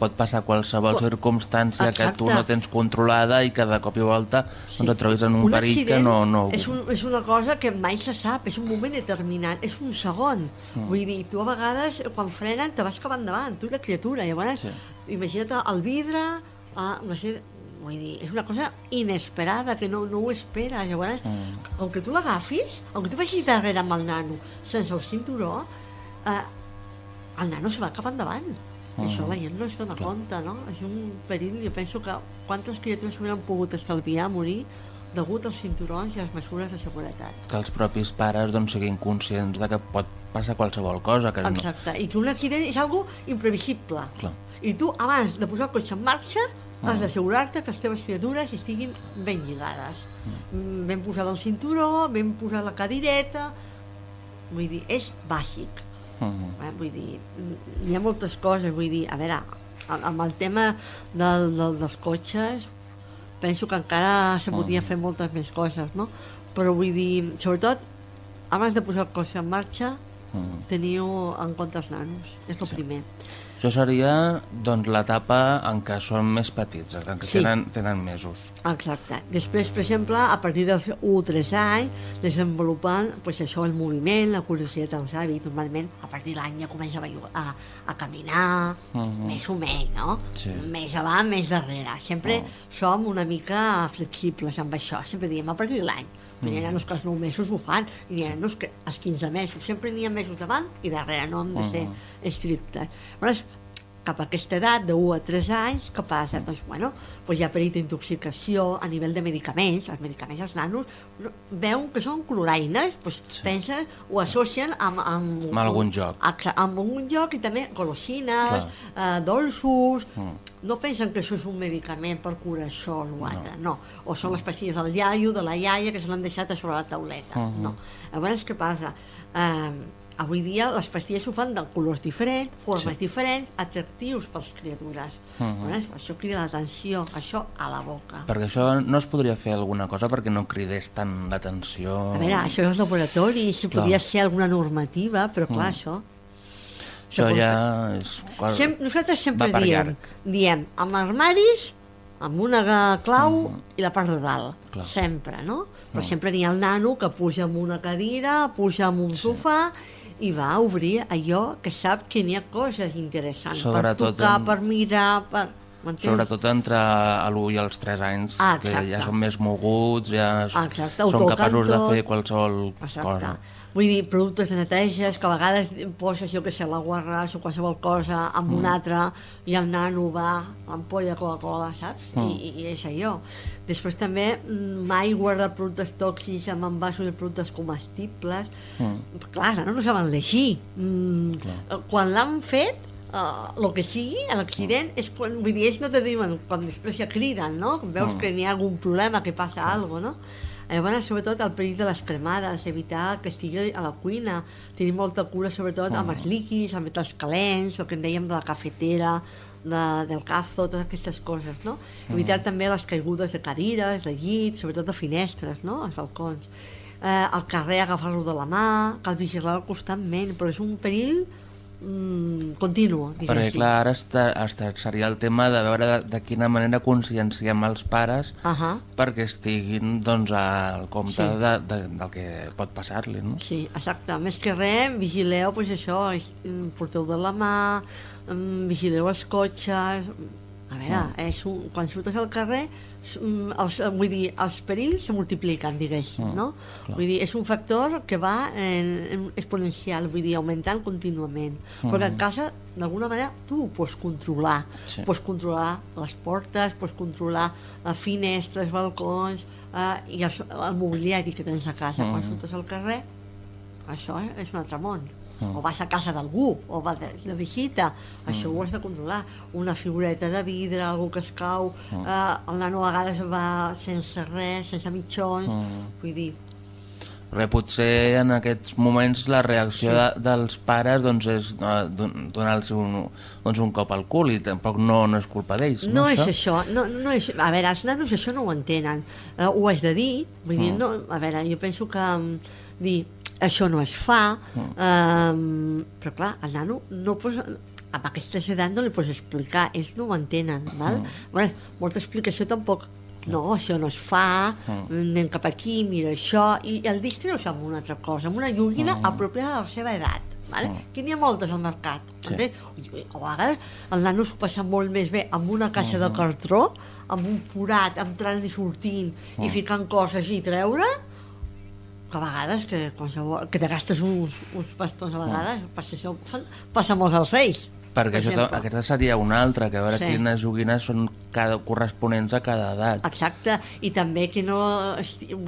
Pot passar qualsevol circumstància que tu Exacte. no tens controlada i que de cop i volta doncs et trobis en un, perill que no... no... És, un, és una cosa que mai se sap, és un moment determinat, és un segon. Mm. Vull dir, tu a vegades, quan frenen, te vas cap endavant, tu i la criatura. Llavors, Sí. imagina't el vidre, ah, no sé, vull dir, és una cosa inesperada, que no, no ho esperes. Llavors, Mm. aunque tu l'agafis, aunque tu vagis darrere amb el nano, sense el cinturó, eh, el nano se va cap endavant. I Mm. això la gent no es dona compte, no? És un perill, jo penso que quantes criatures s'haurien pogut estalviar morir degut als cinturons i les mesures de seguretat. Que els propis pares doncs, siguin conscients de que pot passar qualsevol cosa. Que no... Exacte, i que un accident és algo imprevisible. Clar. I tu, abans de posar el cotxe en marxa, has Mm. d'assegurar-te que les teves criatures estiguin ben lligades. Mm. Ben posada el cinturó, ben posada la cadireta... Vull dir, és bàsic. Mhm. Eh? Vull dir, mm, hi ha moltes coses, vull dir, a veure, amb el tema del, del, dels cotxes, penso que encara se podia fer moltes més coses, no? Però vull dir, sobretot, abans de posar el cotxe en marxa, Mhm. teniu en compte els nanos, és el Sí. primer. Això seria doncs, l'etapa en què són més petits, en què Sí. tenen, tenen mesos. Exacte. Després, per exemple, a partir dels 1 o 3 anys, desenvolupen pues, això, el moviment, la curiositat dels hàbits. Normalment, a partir de l'any ja comença a, a, a caminar, Mhm. més o menys, no? Sí. Més avant, més darrere. Sempre Oh. som una mica flexibles amb això. Sempre diem a partir de l'any. Però hi ha nanos que als 9 mesos ho fan, i hi ha nanos que als 15 mesos. Sempre n'hi ha mesos davant i darrere, no hem de ser estrictes. Llavors, cap a aquesta edat, de 1 a 3 anys, què passa? Doncs, bueno, doncs hi ha perill d'intoxicació a nivell de medicaments. Els medicaments, els nanos, no- veuen que són cloraines, doncs Sí. pensen, ho associen amb... Amb, Amb algun joc. Exa- Amb algun joc i també golosines, eh, dolços... Mm. No pensen que això és un medicament per curar això o l'altre, no. O són les pastilles del iaio, de la iaia, que se l'han deixat a sobre la tauleta, Mhm. no. Llavors, què passa? Eh, avui dia les pastilles s'ho fan de colors diferents, formes Sí. diferents, atractius per les criatures. Mhm. Llavors, això crida l'atenció, això a la boca. Perquè això no es podria fer alguna cosa perquè no cridés tant l'atenció... A veure, això és laboratori, si Clar. podria ser alguna normativa, però clar, Mm. això... Això se pot ja és... Sem nosaltres sempre diem, llarg. diem, amb armaris, amb una clau i la part de dalt, Mhm. Clar. sempre, no? Però Mm. sempre n'hi ha el nano que puja amb una cadira, puja amb un sofà i va obrir allò que sap que n'hi ha coses interessants Sobretot per tocar, en- per mirar, per... Sobretot entre l'1 i els 3 anys, Ah, que ja són més moguts, ja Ah, exacte, són capaços de tot. fer qualsevol Exacte. cosa. Vull dir, productes de neteges, que a vegades poses, jo que sé, la guarràs o qualsevol cosa amb un altre i el nano va, l'ampolla de Coca-Cola, saps? Mm. I, I és allò. Després també mm, mai guardar productes tòxics amb envasos de productes comestibles. Mm. Clar, nanos no saben llegir. Mm, Clar. quan l'han fet, el uh, que sigui, l'accident, és quan, vull dir, ells no te diuen, quan després ja criden, no? Veus Mm. que n'hi ha algun problema, que passa alguna cosa, no? Llavors, sobretot, el perill de les cremades, evitar que estigui a la cuina, tenir molta cura, sobretot, amb els líquids, amb els calents, el que en dèiem de la cafetera, de, del cazo, totes aquestes coses, no? Evitar també les caigudes de cadires, de llits, sobretot de finestres, no?, als balcons. Eh, al carrer agafar-lo de la mà, cal vigilar-lo constantment, però és un perill mm, continu, Perquè, diguéssim. clar, ara està, està, seria el tema de veure de, de quina manera conscienciem els pares Ahà. perquè estiguin doncs, al compte Sí. de, de, del que pot passar-li, no? Sí, exacte. Més que res, vigileu, pues això, mm, porteu de la mà, mm, vigileu els cotxes... A veure, és un, quan surtes al carrer, mm, els, vull dir, els perills se multipliquen, diguéssim, no? clar. Vull dir, és un factor que va en, en exponencial, vull dir, augmentant contínuament. Perquè a casa, d'alguna manera, tu ho pots controlar. Sí. Pots controlar les portes, pots controlar les finestres, balcons, eh, i el, el mobiliari que tens a casa. Quan surtes al carrer, això és un altre món. O vas a casa d'algú, o vas de, de visita, això ho has de controlar. Una figureta de vidre, algú que es cau, eh, el nano a vegades va sense res, sense mitjons, vull dir, Perquè potser en aquests moments la reacció Sí. de, dels pares doncs, és eh, don- donar-los un, doncs, un cop al cul i tampoc no, no és culpa d'ells. No, és això, no, no és... A veure, els nanos això no ho entenen. Uh, ho has de dir, vull dir, no, a veure, jo penso que um, dir això no es fa, um, però clar, el nano no pots, amb aquesta edat no li pots explicar, ells no ho entenen, val? Bueno, molta explicació tampoc, no, això no es fa, anem cap aquí, mira això, i el distreus amb una altra cosa, amb una joguina apropiada a la seva edat. Vale? Que n'hi ha moltes al mercat. Sí. A vegades el nano s'ho passa molt més bé amb una caixa de cartró, amb un forat, entrant i sortint, i ficant coses i treure, que a vegades que, qualsevol, que te gastes uns, uns pastons a vegades, passa això, passa molt als reis. Perquè per això, exemple. aquesta seria una altra, que a veure Sí. quines joguines són cada, corresponents a cada edat. Exacte, i també que no,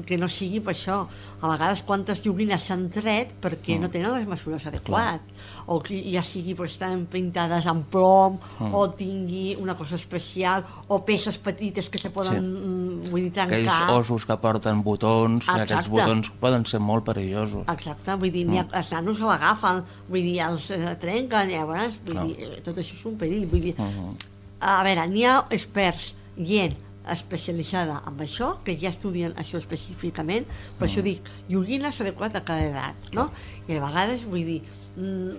que no sigui per això. A vegades quantes joguines s'han tret perquè no tenen les mesures adequades. O que ja sigui perquè estan pintades en plom, o tingui una cosa especial, o peces petites que se poden, sí. vull dir, Aquells tancar. ossos que porten botons, que aquests Exacte. botons poden ser molt perillosos. Exacte, vull dir, mm. els nanos l'agafen, vull dir, els eh, trenquen, llavors, vull Clar. dir, tot això és un perill, vull dir, Mhm. a veure, n'hi ha experts, gent especialitzada en això, que ja estudien això específicament, per això dic, joguines adequat a cada edat, no? I a vegades, vull dir, mm,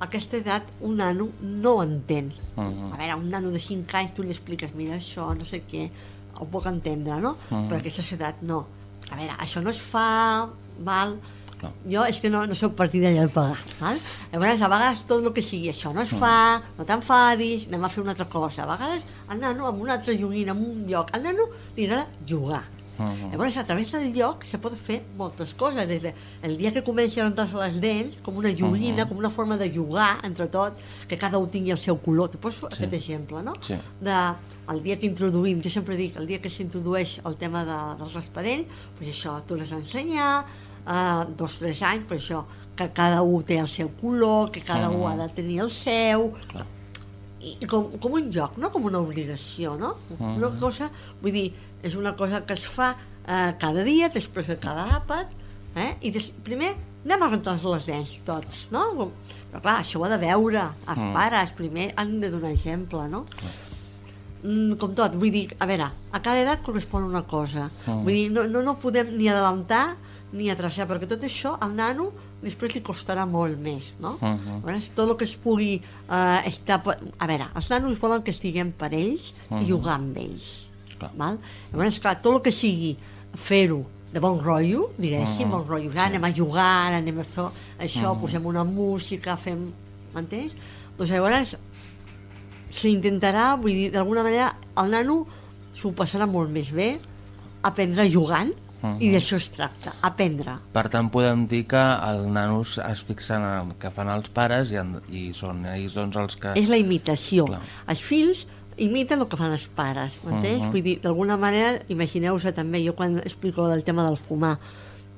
aquesta edat un nano no ho entén. Mhm. A veure, un nano de 5 anys tu li expliques, mira això, no sé què, ho puc entendre, no? Mhm. Però a aquesta edat no. A veure, això no es fa, val? Clar. Jo és que no, no soc partidària del pagar, val? Llavors, a vegades tot el que sigui això no es fa, no t'enfadis, anem a fer una altra cosa. A vegades el nano amb una altra joguina, en un lloc, al nano li agrada jugar. Mhm. Llavors, a través del lloc se pot fer moltes coses, des de el dia que comenci a rentar-se les dents, com una joguina, com una forma de jugar entre tot, que cada un tingui el seu color. Te fer Sí. aquest exemple, no? Sí. De, el dia que introduïm, jo sempre dic, el dia que s'introdueix el tema de, del raspadell, doncs això, tu l'has d'ensenyar, eh, dos, tres anys, per això, que cada un té el seu color, que cada un ha de tenir el seu, Clar. i i com, com un joc, no com una obligació, no? Una cosa, vull dir, és una cosa que es fa eh, cada dia, després de cada àpat, eh? i des, primer anem a rentar les dents tots, no? Però clar, això ho ha de veure, els Mm. pares primer han de donar exemple, no? Mm, com tot, vull dir, a veure, a cada edat correspon una cosa. Mm. Vull dir, no, no, no podem ni adelantar ni atrasar, perquè tot això al nano després li costarà molt més, no? Mhm. Llavors, tot el que es pugui eh, estar... per- A veure, els nanos volen que estiguem per ells Mhm. i jugar amb ells. Clar. Val? Llavors, clar, tot el que sigui fer-ho de bon rotllo, diguéssim, Mhm. bon rotllo, ara anem a jugar, ara anem a fer això, Mhm. posem una música, fem... M'entens? Doncs llavors s'intentarà, vull dir, d'alguna manera, el nano s'ho passarà molt més bé, aprendrà jugant, i Mhm. d'això es tracta, aprendre. Per tant, podem dir que els nanos es fixen en el que fan els pares i, en, i són ells doncs, els que... És la imitació. Clar. Els fills imiten el que fan els pares, m'entens? Mhm. Vull dir, d'alguna manera, imagineu-vos també, jo quan explico del tema del fumar,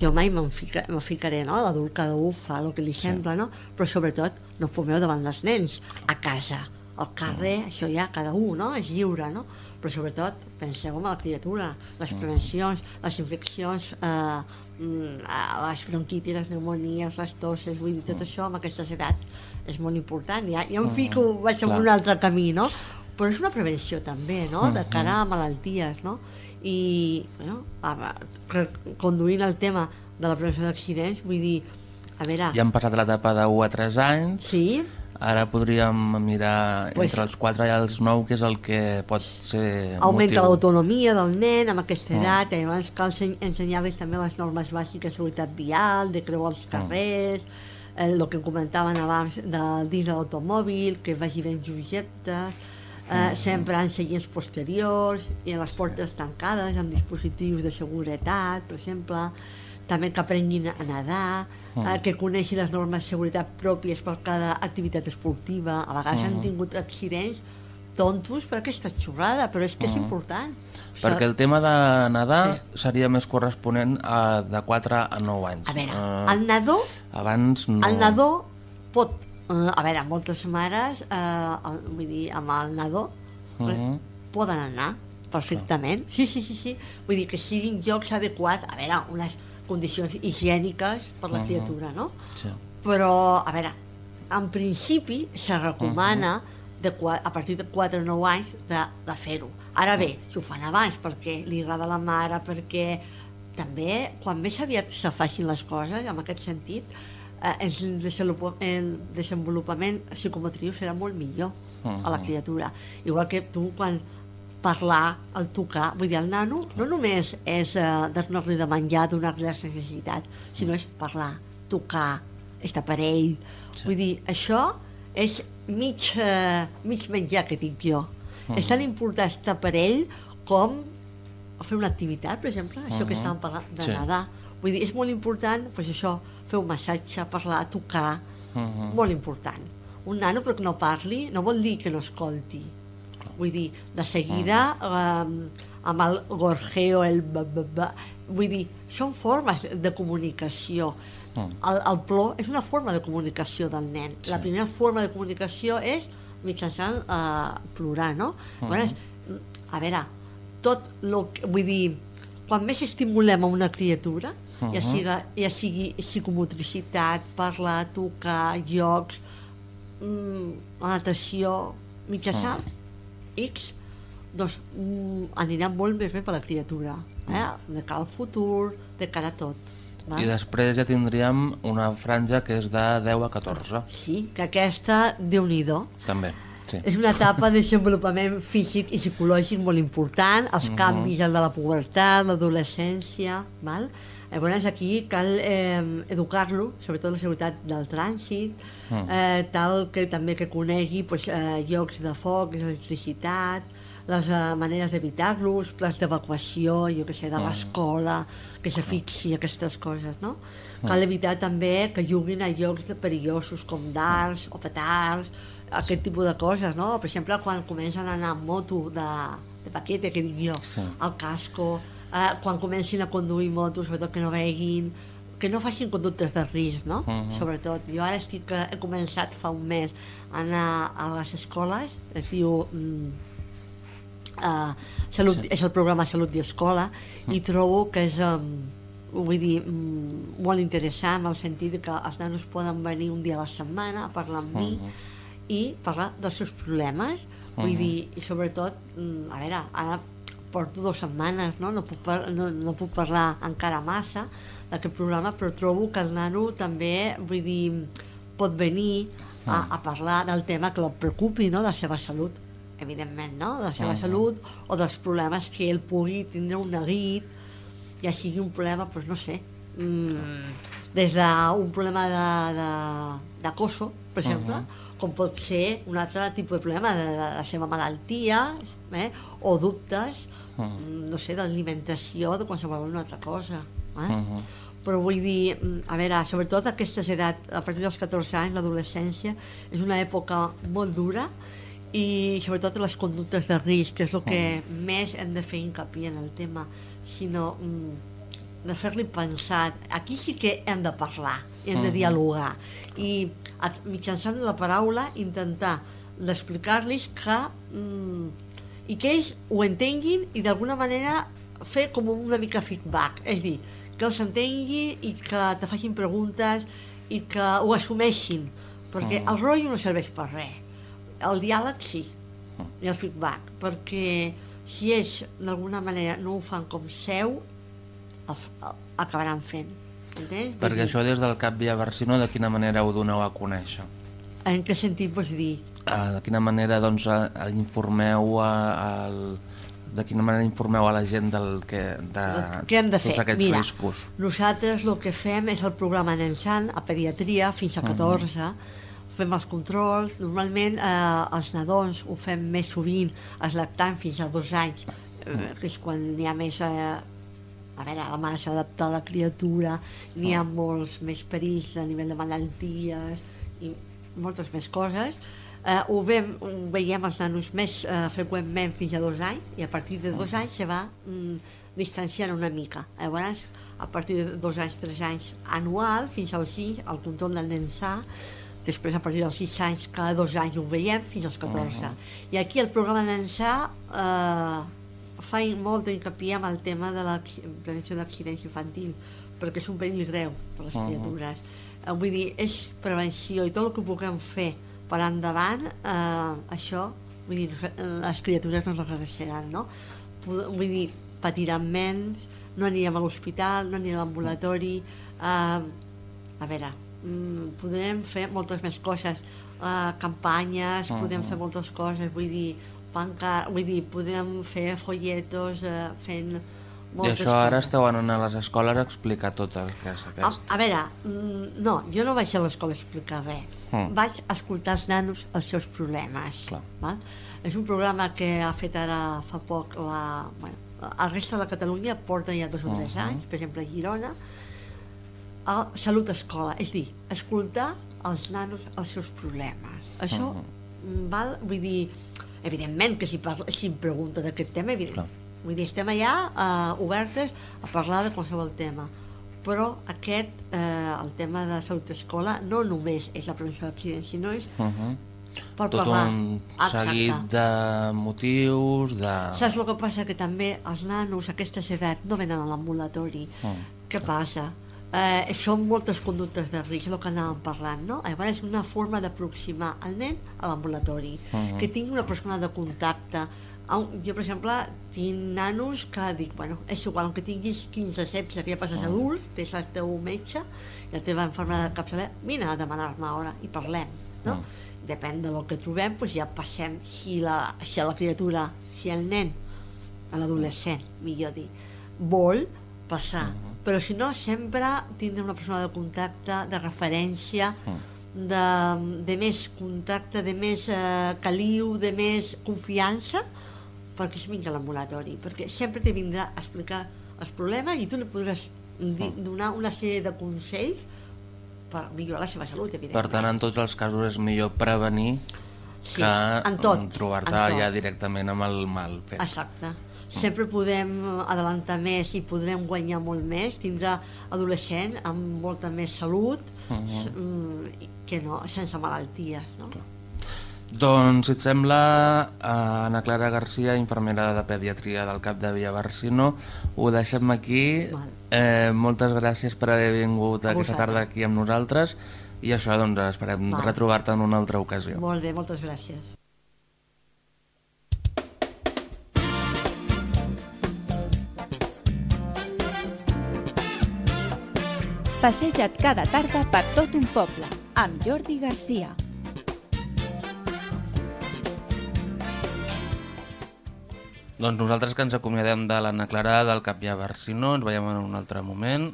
jo mai me'n fica, me ficaré, no? L'adult cada un fa el que li sembla, no? Però sobretot no fumeu davant dels nens, a casa. al carrer, això ja cada un, no?, és lliure, no? Però sobretot penseu en la criatura, les prevencions, les infeccions, eh, mm, eh, les bronquitis, les pneumonies, les toses, vull dir, tot això amb aquestes edats és molt important. Ja, ja em fico, vaig en un altre camí, no? Però és una prevenció també, no?, de cara a malalties, no? I, bueno, conduint el tema de la prevenció d'accidents, vull dir, a veure, Ja han passat l'etapa de 1 a 3 anys, sí, ara podríem mirar Pues- entre els 4 i els 9, que és el que pot ser augmenta l'autonomia del nen amb aquesta Mm. edat, i llavors cal ense- ensenyar-los també les normes bàsiques de seguretat vial, de creuar els carrers, el que comentaven abans de, dins de l'automòbil, que vagi ben objectes, eh, sempre en seients posteriors i en les portes tancades, amb dispositius de seguretat, per exemple, també que aprenguin a nedar, eh, que coneixin les normes de seguretat pròpies per cada activitat esportiva. A vegades han tingut accidents tontos per aquesta xorrada, però és que és important. Perquè el tema de nedar seria més corresponent a de 4 a 9 anys. A veure, Eh, el nadó, Abans no... el nadó pot... Eh, a veure, moltes mares, eh, el, vull dir, amb el nadó, Mhm. poden anar perfectament. Sí, sí, sí, sí. Vull dir que siguin jocs adequats, a veure, unes condicions higièniques per la criatura, no? Sí. Però, a veure, en principi se recomana de, a partir de 4 o 9 anys de, de fer-ho. Ara bé, si ho fan abans perquè li agrada la mare, perquè també, quan més aviat se facin les coses, en aquest sentit, eh, el, desenvolupa- el desenvolupament psicomotriu serà molt millor a la criatura. Igual que tu, quan parlar, el tocar, vull dir, el nano no només és eh, donar-li de menjar, donar-li les necessitats, sinó és parlar, tocar, aquest aparell. Sí. Vull dir, això és mig, eh, mig menjar que dic jo. És tan important aquest aparell com fer una activitat, per exemple, això que Mhm. estàvem parlant de Sí. nedar. Vull dir, és molt important, doncs això, fer un massatge, parlar, tocar, Mhm. molt important. Un nano perquè no parli no vol dir que no escolti. Vull dir, de seguida, eh, amb el gorjeo, el ba, ba, ba, vull dir, són formes de comunicació. Mm. El, el plor és una forma de comunicació del nen. La primera forma de comunicació és mitjançant eh, plorar, no? Llavors, a veure, tot lo que, vull dir, quan més estimulem a una criatura, ja, Mhm. siga, ja sigui psicomotricitat, parlar, tocar, jocs, mm, natació, mitjançant X, doncs mm, anirà molt més bé per la criatura, eh? de cara al futur, de cara a tot. Va? I després ja tindríem una franja que és de 10 a 14, Sí, que aquesta, déu nhi també. Sí. És una etapa de desenvolupament físic i psicològic molt important, els Mhm. canvis, el de la pubertat, l'adolescència, val? Llavors aquí cal eh, educar-lo, sobretot la seguretat del trànsit, Mm. eh, tal que també que conegui pues, eh, llocs de foc, electricitat, les eh, maneres d'evitar-los, plans d'evacuació, jo que sé, de l'escola, que se fixi aquestes coses, no? Cal evitar també que juguin a llocs de perillosos com darts o petards, aquest tipus de coses, no? Per exemple, quan comencen a anar amb moto de, de paquete, que dic jo, Sí. al casco, eh, quan comencin a conduir motos, sobretot que no veguin, que no facin conductes de risc, no? Mhm. Sobretot. Jo ara estic, eh, he començat fa un mes a anar a les escoles, es diu... Mm, uh, salut, Sí. és el programa Salut i Escola, i trobo que és... Um, vull dir, mm, molt interessant en el sentit que els nanos poden venir un dia a la setmana a parlar amb mi Mhm. i parlar dels seus problemes. Vull Mhm. dir, i sobretot, mm, a veure, ara porto dues setmanes, no? No, puc par no, no puc parlar encara massa d'aquest programa, però trobo que el nano també, vull dir, pot venir a, Mm. a parlar del tema que el preocupi, no?, de la seva salut, evidentment, no?, de la seva Mhm. salut o dels problemes que ell pugui tindre un neguit, ja sigui un problema, doncs no sé, mm, des d'un problema de- de- d'acoso, per exemple, Mhm. Com pot ser un altre tipus de problema de, de la seva malaltia, eh? o dubtes, Mhm. mm, no sé, d'alimentació, de qualsevol una altra cosa. Eh? Mhm. Però vull dir, mm, a veure, sobretot a aquestes edats, a partir dels 14 anys, l'adolescència, és una època molt dura i sobretot les conductes de risc, que és el que més hem de fer hincapié en el tema, sinó mm, de fer-li pensar. Aquí sí que hem de parlar, hem de Mhm. dialogar i mitjançant la paraula intentar d'explicar-los que... Mm, i que ells ho entenguin i d'alguna manera fer com una mica feedback, és dir, que els entengui i que te facin preguntes i que ho assumeixin, perquè Mm. el rotllo no serveix per res. El diàleg sí, Mm. i el feedback, perquè si ells d'alguna manera no ho fan com seu, el, el, acabaran fent. Perquè això des del Cap Via Barcino, de quina manera ho doneu a conèixer? En què sentit vols dir? Uh, de quina manera doncs, a, a informeu a, al, de quina manera informeu a la gent del que, de, Què hem de fer? tots aquests Mira, riscos? Nosaltres el que fem és el programa Nensan a pediatria fins a 14. Fem els controls. Normalment eh, els nadons ho fem més sovint, els lactants fins a dos anys, eh, que és quan hi ha més... Eh, a veure, la mare s'ha d'adaptar a la criatura, n'hi ha molts més perills a nivell de malalties i moltes més coses. Eh, ho, vem, ho veiem els nanos més eh, freqüentment fins a dos anys i a partir de dos anys se va mm, distanciant una mica. Llavors, a partir de dos anys, tres anys anual, fins als sis, el control del nen sa, després a partir dels 6 anys, cada dos anys ho veiem, fins als 14. I aquí el programa d'ençà eh, fa molt d'incapié amb el tema de la prevenció d'accidents infantil, perquè és un perill greu per les Mhm. criatures. Eh, vull dir, és prevenció i tot el que puguem fer per endavant, eh, això, vull dir, les criatures no ens regressaran, no? Vull dir, patiran menys, no anirem a l'hospital, no anirem a l'ambulatori, eh, a veure, mm, podem fer moltes més coses, eh, campanyes, Mhm. podem fer moltes coses, vull dir, panca, vull dir, podem fer folletos, eh, fent I moltes això ara coses. esteu anant a les escoles a explicar tot el que és A, aquest. a veure, mm, no, jo no vaig a l'escola a explicar res. Mm. Vaig a escoltar els nanos els seus problemes. Clar. Val? És un programa que ha fet ara fa poc la... Bueno, a resta de Catalunya porta ja dos o tres Mhm. anys, per exemple a Girona, a Salut Escola, és a dir, escoltar els nanos els seus problemes. Això, mm, val? Vull dir, evidentment que si, parla, si em pregunta d'aquest tema, evident, Clar. vull dir, estem allà eh, obertes a parlar de qualsevol tema però aquest, eh, el tema de salut escola, no només és la prevenció d'accidents, sinó és Uh -huh. per Tot parlar. un Exacte. seguit de motius, de... Saps el que passa? Que també els nanos a aquestes edats no venen a l'ambulatori. Mm. Què passa? Eh, són moltes conductes de risc, el que anàvem parlant, no? Llavors és una forma d'aproximar el nen a l'ambulatori, Mhm. que tingui una persona de contacte. Jo, per exemple, tinc nanos que dic, bueno, és igual, que tinguis 15, 16, que ja passes adult, tens el teu metge i la teva infermera de capçalera, vine a demanar-me ara i parlem, no? Mm. Depèn del que trobem, doncs ja passem si la, si la criatura, si el nen, l'adolescent, millor dir, vol passar. Però si no, sempre tindre una persona de contacte, de referència, de, de més contacte, de més eh, caliu, de més confiança, perquè es vingui a l'ambulatori, perquè sempre te vindrà a explicar els problemes i tu li podràs di, donar una sèrie de consells per millorar la seva salut, evidentment. Per tant, en tots els casos és millor prevenir Sí, que mm, trobar-te ja directament amb el mal fet. Exacte. Sempre podem adelantar més i podrem guanyar molt més, tindrà adolescent amb molta més salut Mhm. mm, que no, sense malalties. No? Doncs, si et sembla, eh, Ana Clara Garcia, infermera de pediatria del CAP de Via Barcino, ho deixem aquí. Val. Eh, moltes gràcies per haver vingut A aquesta tarda aquí amb nosaltres i això, doncs, esperem retrobar-te en una altra ocasió. Molt bé, moltes gràcies. Passeja't cada tarda per tot un poble, amb Jordi Garcia. Doncs nosaltres que ens acomiadem de l'Anna Clara del Capià Barcino, ens veiem en un altre moment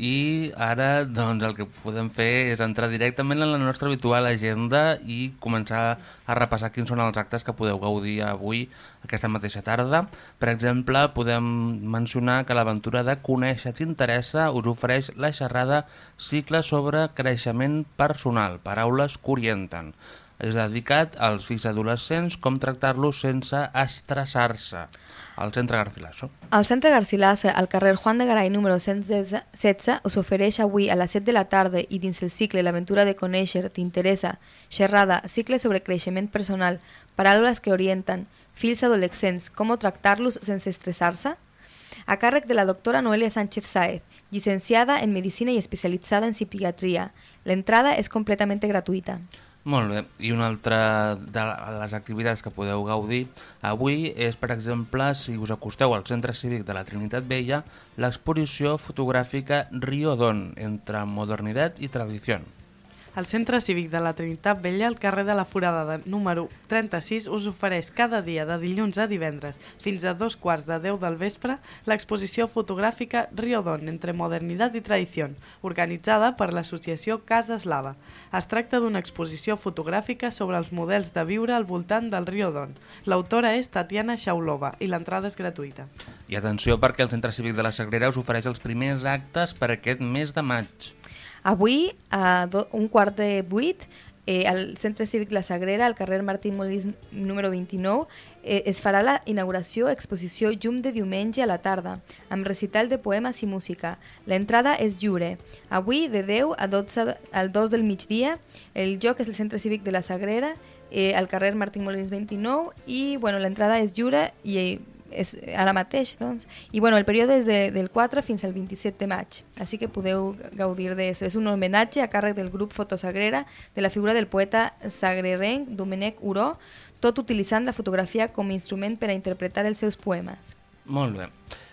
i ara doncs, el que podem fer és entrar directament en la nostra habitual agenda i començar a repassar quins són els actes que podeu gaudir avui, aquesta mateixa tarda. Per exemple, podem mencionar que l'aventura de Conèixer t'interessa us ofereix la xerrada cicle sobre creixement personal, paraules que orienten. És dedicat als fills adolescents com tractar-los sense estressar-se. Al centre Garcilaso. El Centre Garcilaso, al carrer Juan de Garay número 116, us ofereix avui a les 7 de la tarda i dins el cicle L'aventura de conèixer t'interessa, xerrada, cicle sobre creixement personal, paraules que orienten, fills adolescents, com tractar-los sense estressar-se? A càrrec de la doctora Noelia Sánchez Saez, llicenciada en Medicina i especialitzada en psiquiatria. L'entrada és completament gratuïta. Molt bé, i una altra de les activitats que podeu gaudir avui és, per exemple, si us acosteu al Centre Cívic de la Trinitat Vella, l'exposició fotogràfica Rio Don, entre modernitat i tradició. El Centre Cívic de la Trinitat Vella, al carrer de la Forada de número 36, us ofereix cada dia de dilluns a divendres fins a dos quarts de 10 del vespre l'exposició fotogràfica Riodon entre modernitat i tradició, organitzada per l'associació Casa Eslava. Es tracta d'una exposició fotogràfica sobre els models de viure al voltant del Riodon. L'autora és Tatiana Xaulova i l'entrada és gratuïta. I atenció perquè el Centre Cívic de la Sagrera us ofereix els primers actes per aquest mes de maig. Avui, a do, un quart de vuit, eh, al Centre Cívic La Sagrera, al carrer Martí Molís número 29, eh, es farà la inauguració exposició Llum de diumenge a la tarda, amb recital de poemes i música. L'entrada és lliure. Avui, de 10 a 12 al 2 del migdia, el lloc és el Centre Cívic de La Sagrera, eh, al carrer Martí Molins 29, i bueno, l'entrada és lliure i eh, és ara mateix, doncs. I bueno, el període és de, del 4 fins al 27 de maig, així que podeu gaudir d'això. És un homenatge a càrrec del grup Fotosagrera de la figura del poeta sagrerenc Domènec Uró, tot utilitzant la fotografia com a instrument per a interpretar els seus poemes. Molt bé.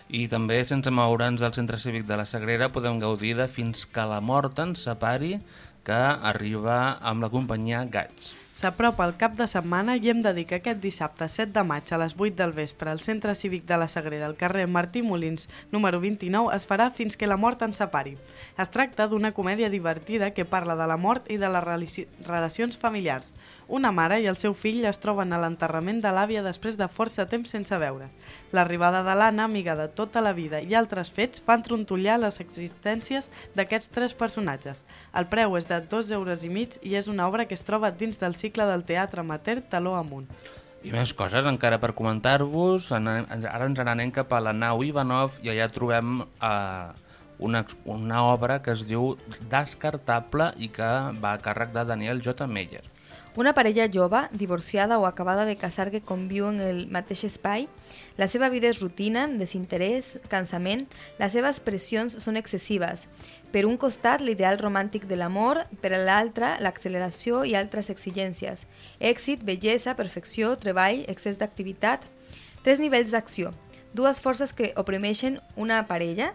I també, sense moure'ns del Centre Cívic de la Sagrera, podem gaudir de Fins que la mort ens separi, que arriba amb la companyia Gats. S'apropa el cap de setmana i hem de dir que aquest dissabte 7 de maig a les 8 del vespre al Centre Cívic de la Sagrera, al carrer Martí Molins, número 29, es farà fins que la mort ens separi. Es tracta d'una comèdia divertida que parla de la mort i de les relacions familiars. Una mare i el seu fill es troben a l'enterrament de l'àvia després de força temps sense veure's. L'arribada de l'Anna, amiga de tota la vida, i altres fets fan trontollar les existències d'aquests tres personatges. El preu és de 2 euros i mig i és una obra que es troba dins del cicle del teatre amateur Taló amunt. I més coses encara per comentar-vos. Ara ens n'anem cap a la nau Ivanov i allà trobem eh, una, una obra que es diu Descartable i que va a càrrec de Daniel J. Meyer. Una parella jove, divorciada o acabada de casar que conviu en el mateix espai, la seva vida és rutina, desinterès, cansament, les seves pressions són excessives. Per un costat, l'ideal romàntic de l'amor, per l'altre, l'acceleració i altres exigències. Èxit, bellesa, perfecció, treball, excés d'activitat. Tres nivells d'acció. Dues forces que oprimeixen una parella.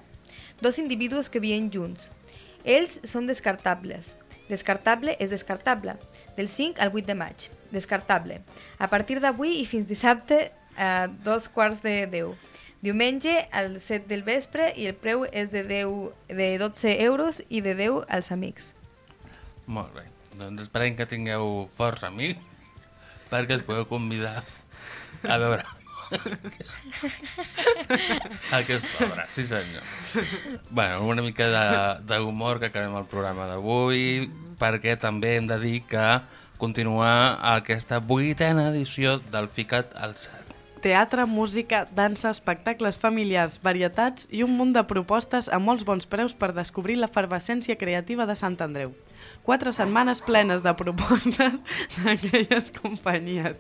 Dos individus que viuen junts. Ells són descartables. Descartable és descartable del 5 al 8 de maig. Descartable. A partir d'avui i fins dissabte a dos quarts de 10. Diumenge al 7 del vespre i el preu és de, 10, de 12 euros i de 10 als amics. Molt bé. Doncs esperem que tingueu forts amics perquè els podeu convidar a veure aquesta obra, sí senyor. bueno, una mica d'humor que acabem el programa d'avui perquè també hem de dir que continua aquesta vuitena edició del Ficat al Set. Teatre, música, dansa, espectacles familiars, varietats i un munt de propostes a molts bons preus per descobrir l'efervescència creativa de Sant Andreu. Quatre setmanes plenes de propostes d'aquelles companyies,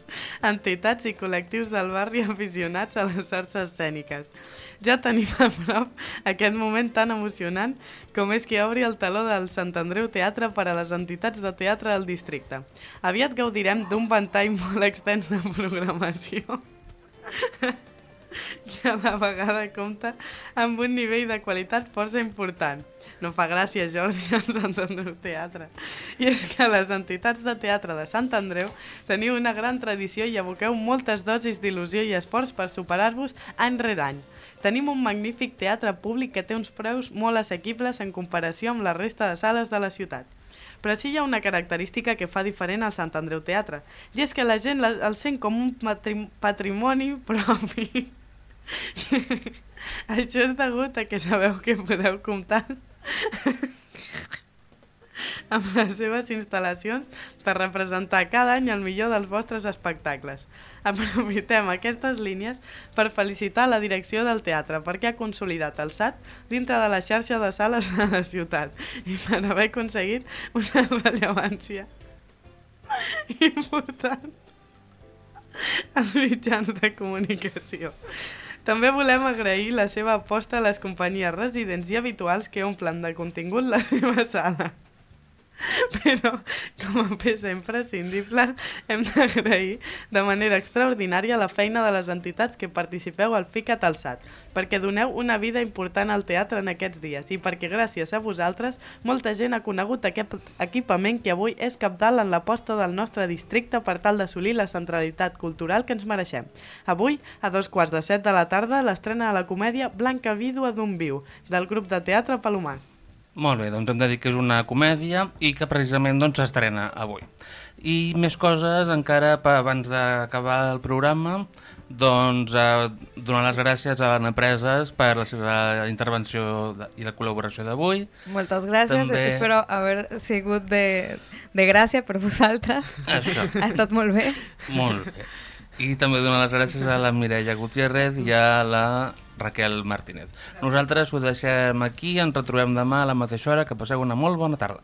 entitats i col·lectius del barri aficionats a les arts escèniques. Ja tenim a prop aquest moment tan emocionant com és que obri el taló del Sant Andreu Teatre per a les entitats de teatre del districte. Aviat gaudirem d'un ventall molt extens de programació que a la vegada compta amb un nivell de qualitat força important. No fa gràcia, Jordi, al Sant Andreu Teatre. I és que les entitats de teatre de Sant Andreu teniu una gran tradició i aboqueu moltes dosis d'il·lusió i esforç per superar-vos any rere any. Tenim un magnífic teatre públic que té uns preus molt assequibles en comparació amb la resta de sales de la ciutat. Però sí hi ha una característica que fa diferent al Sant Andreu Teatre, i és que la gent el sent com un patrimoni propi. Això és degut a que sabeu que podeu comptar amb les seves instal·lacions per representar cada any el millor dels vostres espectacles. Aprofitem aquestes línies per felicitar la direcció del teatre perquè ha consolidat el SAT dintre de la xarxa de sales de la ciutat i per haver aconseguit una rellevància important als mitjans de comunicació. També volem agrair la seva aposta a les companyies residents i habituals que omplen de contingut la seva sala. Però, com a peça imprescindible, hem d'agrair de manera extraordinària la feina de les entitats que participeu al FICAT al SAT, perquè doneu una vida important al teatre en aquests dies i perquè gràcies a vosaltres molta gent ha conegut aquest equipament que avui és capdalt en l'aposta del nostre districte per tal d'assolir la centralitat cultural que ens mereixem. Avui, a dos quarts de set de la tarda, l'estrena de la comèdia Blanca Vídua d'un Viu, del grup de teatre Palomar. Molt bé, doncs hem de dir que és una comèdia i que precisament doncs, s'estrena avui. I més coses, encara abans d'acabar el programa, doncs eh, donar les gràcies a l'Anna Preses per la seva intervenció i la col·laboració d'avui. Moltes gràcies, També- espero haver sigut de, de gràcia per vosaltres. Això. Ha estat molt bé. Molt bé. I també donar les gràcies a la Mireia Gutiérrez i a la Raquel Martínez. Nosaltres ho deixem aquí, ens retrobem demà a la mateixa hora, que passeu una molt bona tarda.